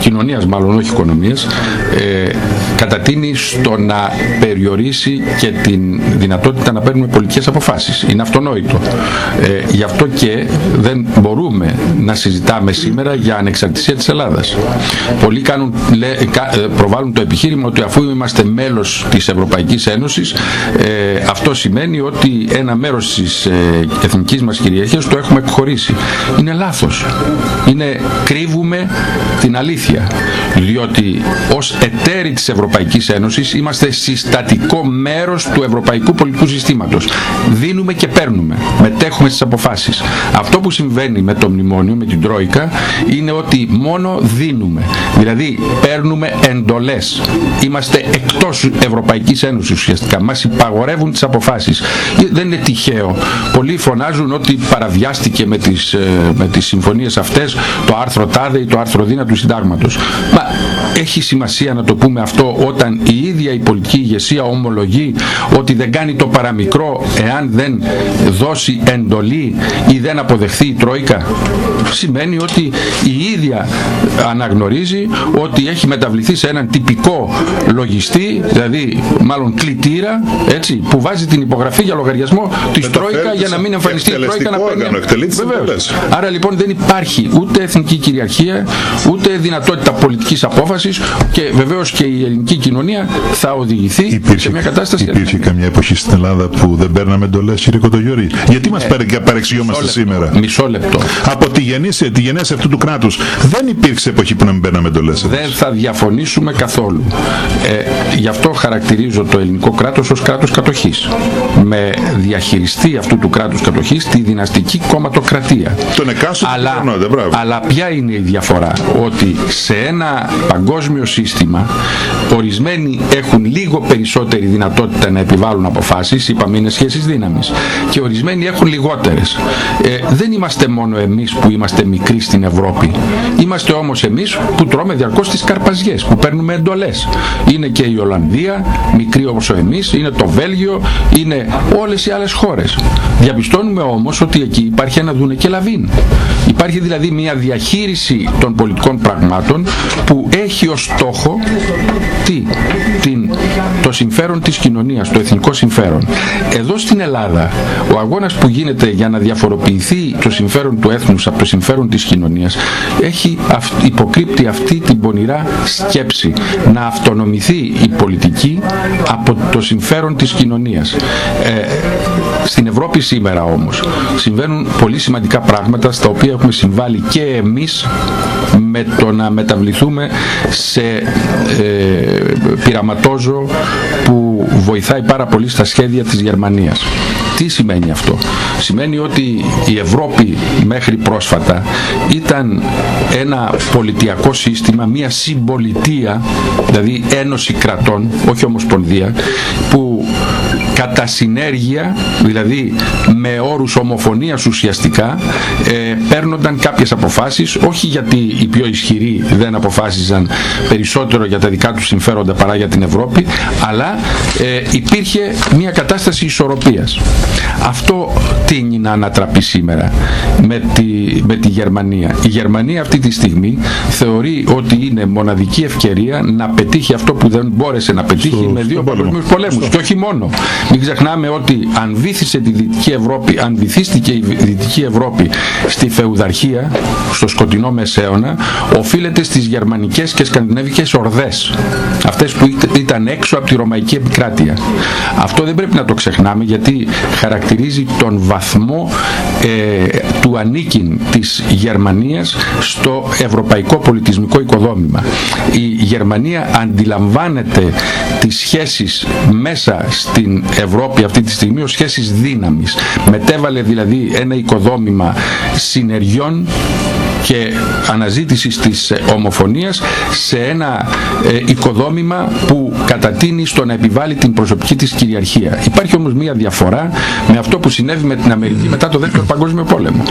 κοινωνίας μάλλον όχι οικονομίας ε, κατατείνει στο να περιορίσει και την δυνατότητα να παίρνουμε πολιτικές αποφάσεις είναι αυτονόητο ε, γι' αυτό και δεν μπορούμε να συζητάμε σήμερα για ανεξαρτησία της Ελλάδας πολλοί κάνουν, λέ, ε, προβάλλουν το επιχείρημα ότι αφού είμαστε μέλος της Ευρωπαϊκής Ένωσης ε, αυτό σημαίνει ότι ένα μέρος της ε, εθνικής μας κυριαρχίας το έχουμε εκχωρήσει. Είναι λάθος. Είναι, κρύβουμε την αλήθεια. Διότι ως εταίροι της Ευρωπαϊκής Ένωσης είμαστε συστατικό μέρος του ευρωπαϊκού πολιτικού συστήματος. Δίνουμε και παίρνουμε. Μετέχουμε στις αποφάσεις. Αυτό που συμβαίνει με το μνημόνιο, με την Τρόικα, είναι ότι μόνο δίνουμε. Δηλαδή παίρνουμε εντολές. Είμαστε εκτός Ευρωπαϊκής Ένωσης ουσιαστικά. Μας υπαγορεύουν τις αποφάσεις. Δεν είναι τυχαίο Πολλοί φωνάζουν ότι παραβιάστηκε με τις, ε, με τις συμφωνίες αυτές το άρθρο τάδε ή το άρθρο δίνα του συντάγματος. Μα έχει σημασία να το πούμε αυτό όταν η ίδια η πολιτική ηγεσία ομολογεί ότι δεν κάνει το παραμικρό εάν δεν δώσει εντολή ή δεν αποδεχθεί η Τρόικα. Σημαίνει ότι η ίδια αναγνωρίζει ότι έχει μεταβληθεί σε έναν τυπικό λογιστή, δηλαδή μάλλον κλητήρα, έτσι, που βάζει την υπογραφή για λογαριασμό της Τρόικα για να μην εμφανιστεί η Τρόικα να παίρνει. Βεβαίως. Άρα λοιπόν δεν υπάρχει ούτε εθνική κυριαρχία, ούτε δυνατότητα πολιτικής απόφασης και βεβαίως και η ελληνική κοινωνία θα οδηγηθεί υπήρχε, σε μια κατάσταση. Υπήρχε καμιά εποχή στην Ελλάδα που δεν παίρναμε εντολές κύριε Κοτογιώρη. Γιατί μας ε, παρεξιόμαστε σήμερα; Μισό λεπτό. Από τη γεννήση, τη γενέση αυτού του κράτους δεν υπήρξε εποχή που να μην παίρναμε εντολές. Δεν θα διαφωνήσουμε καθόλου. Ε, γι' αυτό χαρακτηρίζω το ελληνικό κράτος ως κράτος κατοχής. Με διαχειριστή αυτού του κράτους κατοχής τη δυναστική κομματοκρατία. Τον εκάστοτε αλλά, μπράβο. αλλά ποια είναι η διαφορά; Ότι σε ένα παγκόσμιο σύστημα ορισμένοι έχουν λίγο περισσότερη δυνατότητα να επιβάλλουν αποφάσεις, είπαμε είναι σχέσεις δύναμης και ορισμένοι έχουν λιγότερες. Ε, δεν είμαστε μόνο εμείς που είμαστε μικροί στην Ευρώπη. Είμαστε όμως εμείς που τρώμε διαρκώς τις καρπαζιές, που παίρνουμε εντολές. Είναι και η Ολλανδία, μικρή όπως εμείς, είναι το Βέλγιο, είναι όλες οι άλλες χώρες. Διαπιστώνουμε όμως ότι εκεί υπάρχει ένα δούνε και λαβίν. Υπάρχει δηλαδή μια διαχείριση των πολιτικών πραγμάτων που έχει ως στόχο τι, την, το συμφέρον της κοινωνίας, το εθνικό συμφέρον. Εδώ στην Ελλάδα ο αγώνας που γίνεται για να διαφοροποιηθεί το συμφέρον του έθνους από το συμφέρον της κοινωνίας έχει υποκρύπτει αυτή την πονηρά σκέψη να αυτονομηθεί η πολιτική από το συμφέρον της κοινωνίας. Ε, στην Ευρώπη σήμερα όμως συμβαίνουν πολύ σημαντικά πράγματα στα οποία έχουμε συμβάλει και εμείς με το να μεταβληθούμε σε ε, πειραματόζω που βοηθάει πάρα πολύ στα σχέδια της Γερμανίας. Τι σημαίνει αυτό; Σημαίνει ότι η Ευρώπη μέχρι πρόσφατα ήταν ένα πολιτιακό σύστημα, μια συμπολιτεία, δηλαδή ένωση κρατών, όχι ομοσπονδία, που κατά συνέργεια, δηλαδή με όρους ομοφωνίας ουσιαστικά, ε, παίρνονταν κάποιες αποφάσεις, όχι γιατί οι πιο ισχυροί δεν αποφάσιζαν περισσότερο για τα δικά τους συμφέροντα παρά για την Ευρώπη, αλλά ε, υπήρχε μια κατάσταση ισορροπίας. Αυτό τίνει να ανατραπεί σήμερα με τη, με τη Γερμανία; Η Γερμανία αυτή τη στιγμή θεωρεί ότι είναι μοναδική ευκαιρία να πετύχει αυτό που δεν μπόρεσε να πετύχει με δύο παγκοσμίους πολέμους. Και όχι μόνο. Μην ξεχνάμε ότι αν βήθησε τη Δυτική Ευρώπη, αν βυθίστηκε η Δυτική Ευρώπη στη φεουδαρχία, στο σκοτεινό μεσαίωνα, οφείλεται στις γερμανικές και σκανδιναβικές ορδές. Αυτές που ήταν έξω από τη Ρωμαϊκή επικράτεια. Αυτό δεν πρέπει να το ξεχνάμε γιατί χαρακτηρίζει τον βαθμό ε, του ανήκειν της Γερμανίας στο ευρωπαϊκό πολιτισμικό οικοδόμημα. Η Γερμανία αντιλαμβάνεται τις σχέσεις μέσα στην Ευρώπη αυτή τη στιγμή ως σχέσεις δύναμης. Μετέβαλε δηλαδή ένα οικοδόμημα συνεργειών και αναζήτησης της ε, ομοφωνίας σε ένα ε, οικοδόμημα που κατατείνει στο να επιβάλλει την προσωπική της κυριαρχία. Υπάρχει όμως μία διαφορά με αυτό που συνέβη με την Αμερική μετά το Δεύτερο Παγκόσμιο Πόλεμο.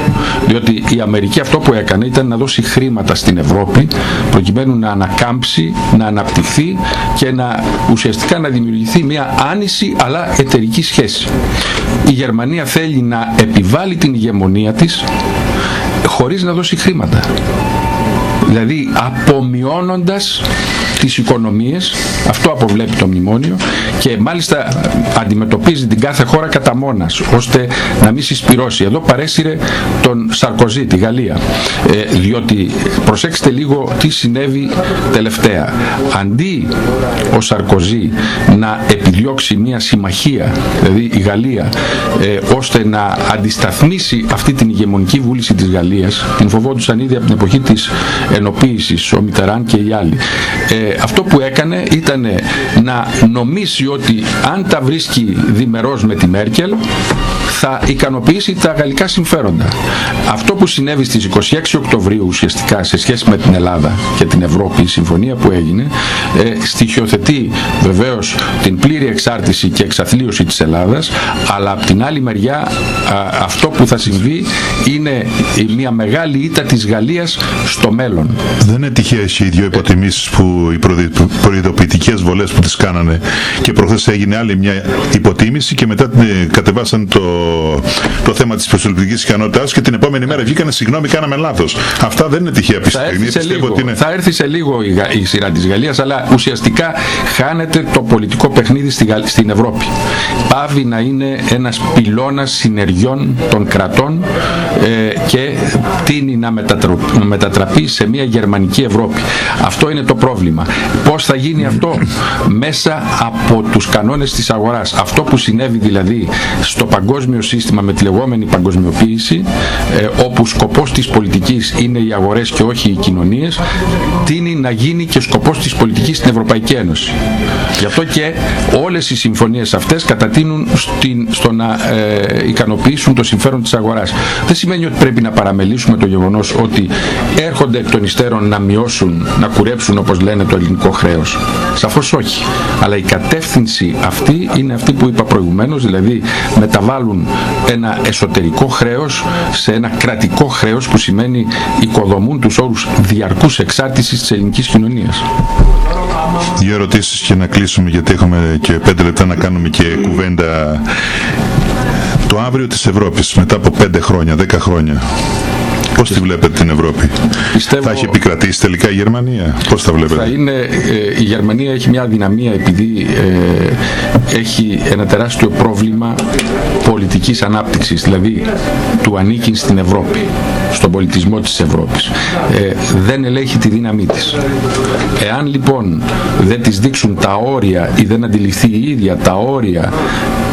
Διότι η Αμερική αυτό που έκανε ήταν να δώσει χρήματα στην Ευρώπη προκειμένου να ανακάμψει, να αναπτυχθεί και να ουσιαστικά να δημιουργηθεί μια άνηση αλλά εταιρική σχέση. Η Γερμανία θέλει να επιβάλλει την ηγεμονία της χωρίς να δώσει χρήματα. Δηλαδή απομειώνοντας τις οικονομίες, αυτό αποβλέπει το μνημόνιο και μάλιστα αντιμετωπίζει την κάθε χώρα κατά μόνας, ώστε να μην συσπυρώσει. Εδώ παρέσυρε τον Σαρκοζή, τη Γαλλία, ε, διότι προσέξτε λίγο τι συνέβη τελευταία. Αντί ο Σαρκοζή να επιδιώξει μια συμμαχία, δηλαδή η Γαλλία, ε, ώστε να αντισταθμίσει αυτή την ηγεμονική βούληση της Γαλλίας, την φοβόντουσαν ήδη από την εποχή της ενοποίησης, ο Μιτεράν και οι άλλοι. Ε, αυτό που έκανε ήταν να νομίσει ότι αν τα βρίσκει διμερός με τη Μέρκελ θα ικανοποιήσει τα γαλλικά συμφέροντα. Αυτό που συνέβη στις 26 Οκτωβρίου ουσιαστικά σε σχέση με την Ελλάδα και την Ευρώπη, η συμφωνία που έγινε, ε, στοιχειοθετεί βεβαίως την πλήρη εξάρτηση και εξαθλίωση της Ελλάδας, αλλά από την άλλη μεριά αυτό που θα συμβεί είναι μια μεγάλη ήττα της Γαλλίας στο μέλλον. Δεν είναι τυχαίες οι δύο υποτιμήσεις που οι προειδοποιητικές βολές που τις κάνανε και προχθές έγινε άλλη μια υποτίμηση και μετά κατεβάσαν το το θέμα της προσωπικής ικανότητάς και την επόμενη μέρα βγήκανε συγγνώμη, κάναμε λάθος. Αυτά δεν είναι τυχαία πιστεύω. Ότι είναι... Θα έρθει σε λίγο η, η σειρά της Γαλλίας, αλλά ουσιαστικά χάνεται το πολιτικό παιχνίδι στη, στην Ευρώπη. Πάβει να είναι ένας πυλώνας συνεργειών των κρατών ε, και τίνει να μετατραπεί σε μια γερμανική Ευρώπη. Αυτό είναι το πρόβλημα. Πώς θα γίνει αυτό; Μέσα από τους κανόνες της αγοράς. Αυτό που συνέβη δηλαδή στο παγκόσμιο παγκόσμιο σύστημα με τη λεγόμενη παγκοσμιοποίηση ε, όπου σκοπός της πολιτικής είναι οι αγορές και όχι οι κοινωνίες τίνει να γίνει και σκοπός της πολιτικής στην Ευρωπαϊκή Ένωση. Γι' αυτό και όλες οι συμφωνίες αυτές κατατείνουν στην, στο να ε, ικανοποιήσουν το συμφέρον της αγοράς. Δεν σημαίνει ότι πρέπει να παραμελήσουμε το γεγονός ότι έρχονται εκ των υστέρων να μειώσουν, να κουρέψουν όπως λένε το ελληνικό χρέος. Σαφώς όχι. Αλλά η κατεύθυνση αυτή είναι αυτή που είπα προηγουμένως, δηλαδή μεταβάλλουν ένα εσωτερικό χρέος σε ένα κρατικό χρέος που σημαίνει οικοδομούν τους όρους διαρκούς εξάρτησης της ελληνικής κοινωνίας. Δύο ερωτήσεις και να κλείσουμε γιατί έχουμε και πέντε λεπτά να κάνουμε και κουβέντα το αύριο της Ευρώπης μετά από πέντε χρόνια, δέκα χρόνια Πώς τη βλέπετε την Ευρώπη, Πιστεύω... Θα έχει επικρατήσει τελικά η Γερμανία, Πώς θα βλέπετε; Θα είναι, ε, η Γερμανία έχει μια δυναμία επειδή ε, έχει ένα τεράστιο πρόβλημα πολιτικής ανάπτυξης, δηλαδή του ανήκει στην Ευρώπη, στον πολιτισμό της Ευρώπης. Ε, δεν ελέγχει τη δύναμή της. Εάν λοιπόν δεν της δείξουν τα όρια ή δεν αντιληφθεί η ίδια τα όρια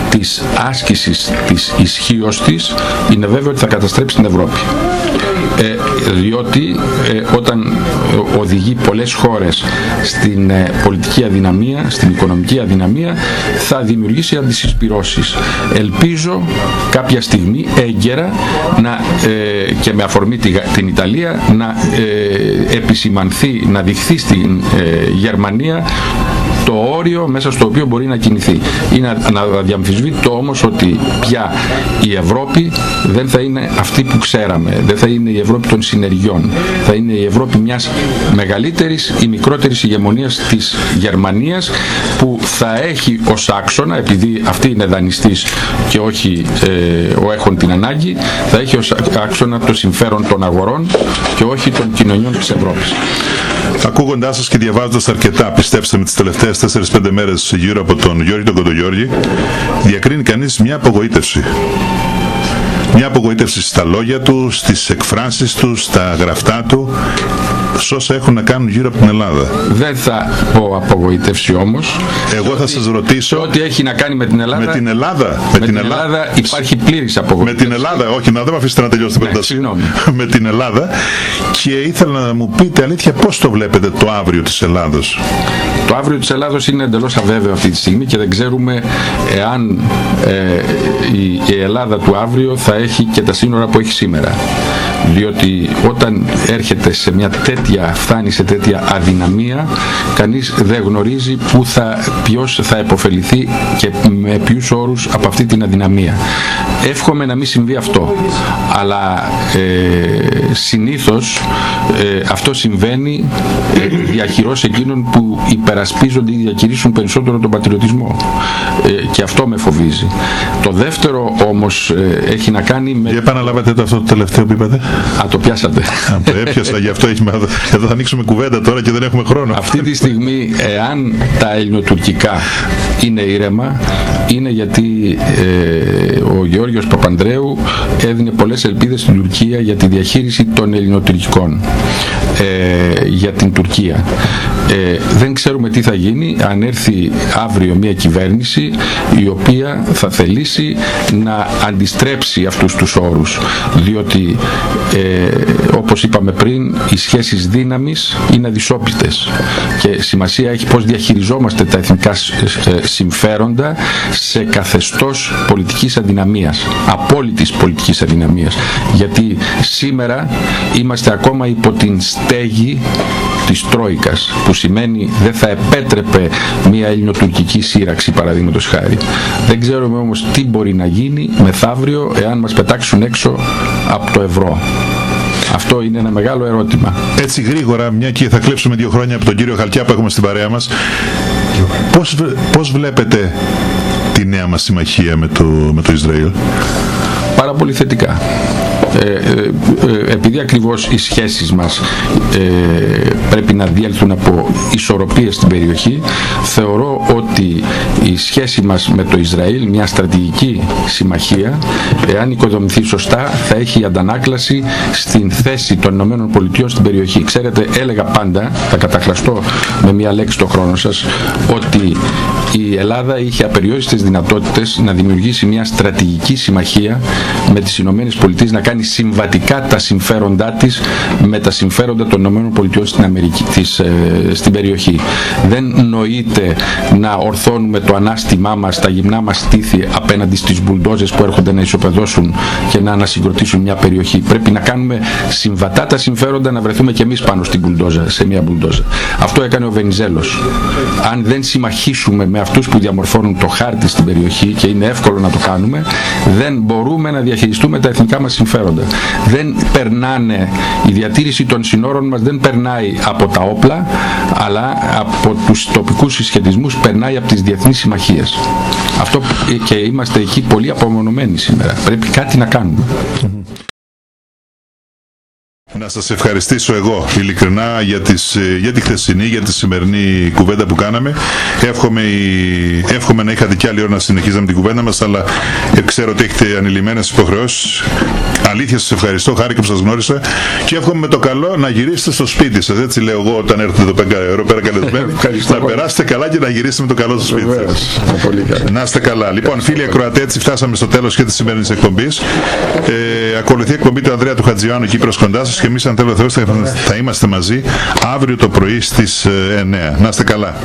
της άσκησης της ισχύως της, είναι βέβαιο ότι θα καταστρέψει την Ευρώπη ε, διότι ε, όταν οδηγεί πολλές χώρες στην ε, πολιτική αδυναμία, στην οικονομική αδυναμία θα δημιουργήσει αντισυσπυρώσεις. Ελπίζω κάποια στιγμή έγκαιρα να, και με αφορμή την Ιταλία να επισημανθεί, να δειχθεί στην Γερμανία το όριο μέσα στο οποίο μπορεί να κινηθεί. Είναι να διαμφισβήτητο όμως ότι πια η Ευρώπη δεν θα είναι αυτή που ξέραμε. Δεν θα είναι η Ευρώπη των συνεργειών. Θα είναι η Ευρώπη μιας μεγαλύτερης ή μικρότερης ηγεμονίας της Γερμανίας που θα έχει ως άξονα, επειδή αυτή είναι δανειστής και όχι ε, ο έχων την ανάγκη, θα έχει ως άξονα το συμφέρον των αγορών και όχι των κοινωνιών της Ευρώπης. Ακούγοντάς σα και διαβάζοντας αρκετά, πιστέψτε με τις τελευταίες 4-5 μέρες γύρω από τον Γιώργη τον Κοντογιώργη, διακρίνει κανείς μια απογοήτευση. Μια απογοήτευση στα λόγια του, στις εκφράσεις του, στα γραφτά του σε όσα έχουν να κάνουν γύρω από την Ελλάδα. Δεν θα πω απογοήτευση όμως. Εγώ θα σας ρωτήσω. Ό,τι έχει να κάνει με την Ελλάδα. Με την Ελλάδα. Με, την Ελλάδα, υπάρχει πλήρης απογοήτευση. Με την Ελλάδα, όχι, να δεν με αφήσετε να τελειώσετε την πρόταση. [laughs] με την Ελλάδα. Και ήθελα να μου πείτε αλήθεια πώς το βλέπετε το αύριο της Ελλάδος; Το αύριο της Ελλάδος είναι εντελώς αβέβαιο αυτή τη στιγμή και δεν ξέρουμε εάν ε, η, η Ελλάδα του αύριο θα έχει και τα σύνορα που έχει σήμερα διότι όταν έρχεται σε μια τέτοια, φτάνει σε τέτοια αδυναμία κανείς δεν γνωρίζει που θα, ποιος θα επωφεληθεί και με ποιους όρους από αυτή την αδυναμία. Εύχομαι να μην συμβεί αυτό, αλλά ε, συνήθως ε, αυτό συμβαίνει ε, διαχειρός εκείνων που υπερασπίζονται ή διακηρύσουν περισσότερο τον πατριωτισμό ε, και αυτό με φοβίζει. Το δεύτερο όμως ε, έχει να κάνει με... Για επαναλάβατε το αυτό το τελευταίο που είπατε. Α, το πιάσατε. Α, το έπιασα, γι' αυτό έχει... εδώ θα ανοίξουμε κουβέντα τώρα και δεν έχουμε χρόνο. Αυτή τη στιγμή, εάν τα ελληνοτουρκικά είναι ήρεμα, είναι γιατί ε, ο Γιώργος Παπανδρέου έδινε πολλές ελπίδες στην Τουρκία για τη διαχείριση των ελληνοτουρκικών ε, για την Τουρκία. Ε, δεν ξέρουμε τι θα γίνει αν έρθει αύριο μια κυβέρνηση η οποία θα θελήσει να αντιστρέψει αυτούς τους όρους διότι ε, όπως είπαμε πριν οι σχέσεις δύναμης είναι αδυσόπιτες και σημασία έχει πώς διαχειριζόμαστε τα εθνικά ε, συμφέροντα σε καθεστώς πολιτικής αδυναμίας απόλυτης πολιτικής αδυναμίας. Γιατί σήμερα είμαστε ακόμα υπό την στέγη της Τρόικας που σημαίνει δεν θα επέτρεπε μια ελληνοτουρκική σύραξη παραδείγματος χάρη. Δεν ξέρουμε όμως τι μπορεί να γίνει μεθαύριο εάν μας πετάξουν έξω από το ευρώ. Αυτό είναι ένα μεγάλο ερώτημα. Έτσι γρήγορα, μια και θα κλέψουμε δύο χρόνια από τον κύριο Χαλκιά που έχουμε στην παρέα μας, πώς, πώς βλέπετε τη νέα μας συμμαχία με το, με το Ισραήλ; Πάρα πολύ θετικά. Ε, ε, ε, επειδή ακριβώς οι σχέσεις μας πρέπει να διέλθουν από ισορροπίες στην περιοχή θεωρώ ότι η σχέση μας με το Ισραήλ μια στρατηγική συμμαχία εάν οικοδομηθεί σωστά θα έχει αντανάκλαση στην θέση των Ηνωμένων Πολιτειών στην περιοχή. Ξέρετε έλεγα πάντα θα καταχραστώ με μια λέξη το χρόνο σας ότι η Ελλάδα είχε απεριόριστες δυνατότητες να δημιουργήσει μια στρατηγική συμμαχία με τις Ηνωμένες Πολιτείες να κάνει συμβατικά τα συμφέροντά της με τα συμφέροντα των Ηνωμένων Πολιτειών στην, Αμερική, της, ε, στην περιοχή. Δεν νοείται να ορθώνουμε το ανάστημά μας, τα γυμνά μας στήθη απέναντι στις μπουλντόζες που έρχονται να ισοπεδώσουν και να ανασυγκροτήσουν μια περιοχή. Πρέπει να κάνουμε συμβατά τα συμφέροντα να βρεθούμε και εμείς πάνω στην μπουλντόζα, σε μια μπουλντόζα. Αυτό έκανε ο Βενιζέλος. Αν δεν συμμαχίσουμε με αυτούς που διαμορφώνουν το χάρτη στην περιοχή και είναι εύκολο να το κάνουμε, δεν μπορούμε να διαχειριστούμε τα εθνικά μας συμφέροντα. Δεν περνάνε, η διατήρηση των συνόρων μας δεν περνάει από τα όπλα, αλλά από τους τοπικούς συσχετισμούς περνάει από τις διεθνείς συμμαχίες. Αυτό και είμαστε εκεί πολύ απομονωμένοι σήμερα. Πρέπει κάτι να κάνουμε. Να σας ευχαριστήσω εγώ ειλικρινά για, τις, για τη χθεσινή, για τη σημερινή κουβέντα που κάναμε. Εύχομαι, εύχομαι να είχατε κι άλλη ώρα να συνεχίζαμε την κουβέντα μας, αλλά ξέρω ότι έχετε ανηλυμένες υποχρεώσεις. Αλήθεια σας ευχαριστώ, χάρη που σας γνώρισα και εύχομαι με το καλό να γυρίσετε στο σπίτι σας. Έτσι λέω εγώ όταν έρθετε εδώ πέρα, εδώ πέρα καλεσμένοι. [laughs] να περάσετε καλά και να γυρίσετε με το καλό στο σπίτι σας. Να είστε καλά. Λοιπόν, φίλοι ακροατέ, έτσι φτάσαμε στο τέλος και της σημερινής εκπομπής. Ε, ακολουθεί η εκπομπή του Ανδρέα του Χατζιάνου Κύπρος κοντά σας και εμείς αν θέλω θα, θα είμαστε μαζί αύριο το πρωί στις 9. Ε, να είστε καλά.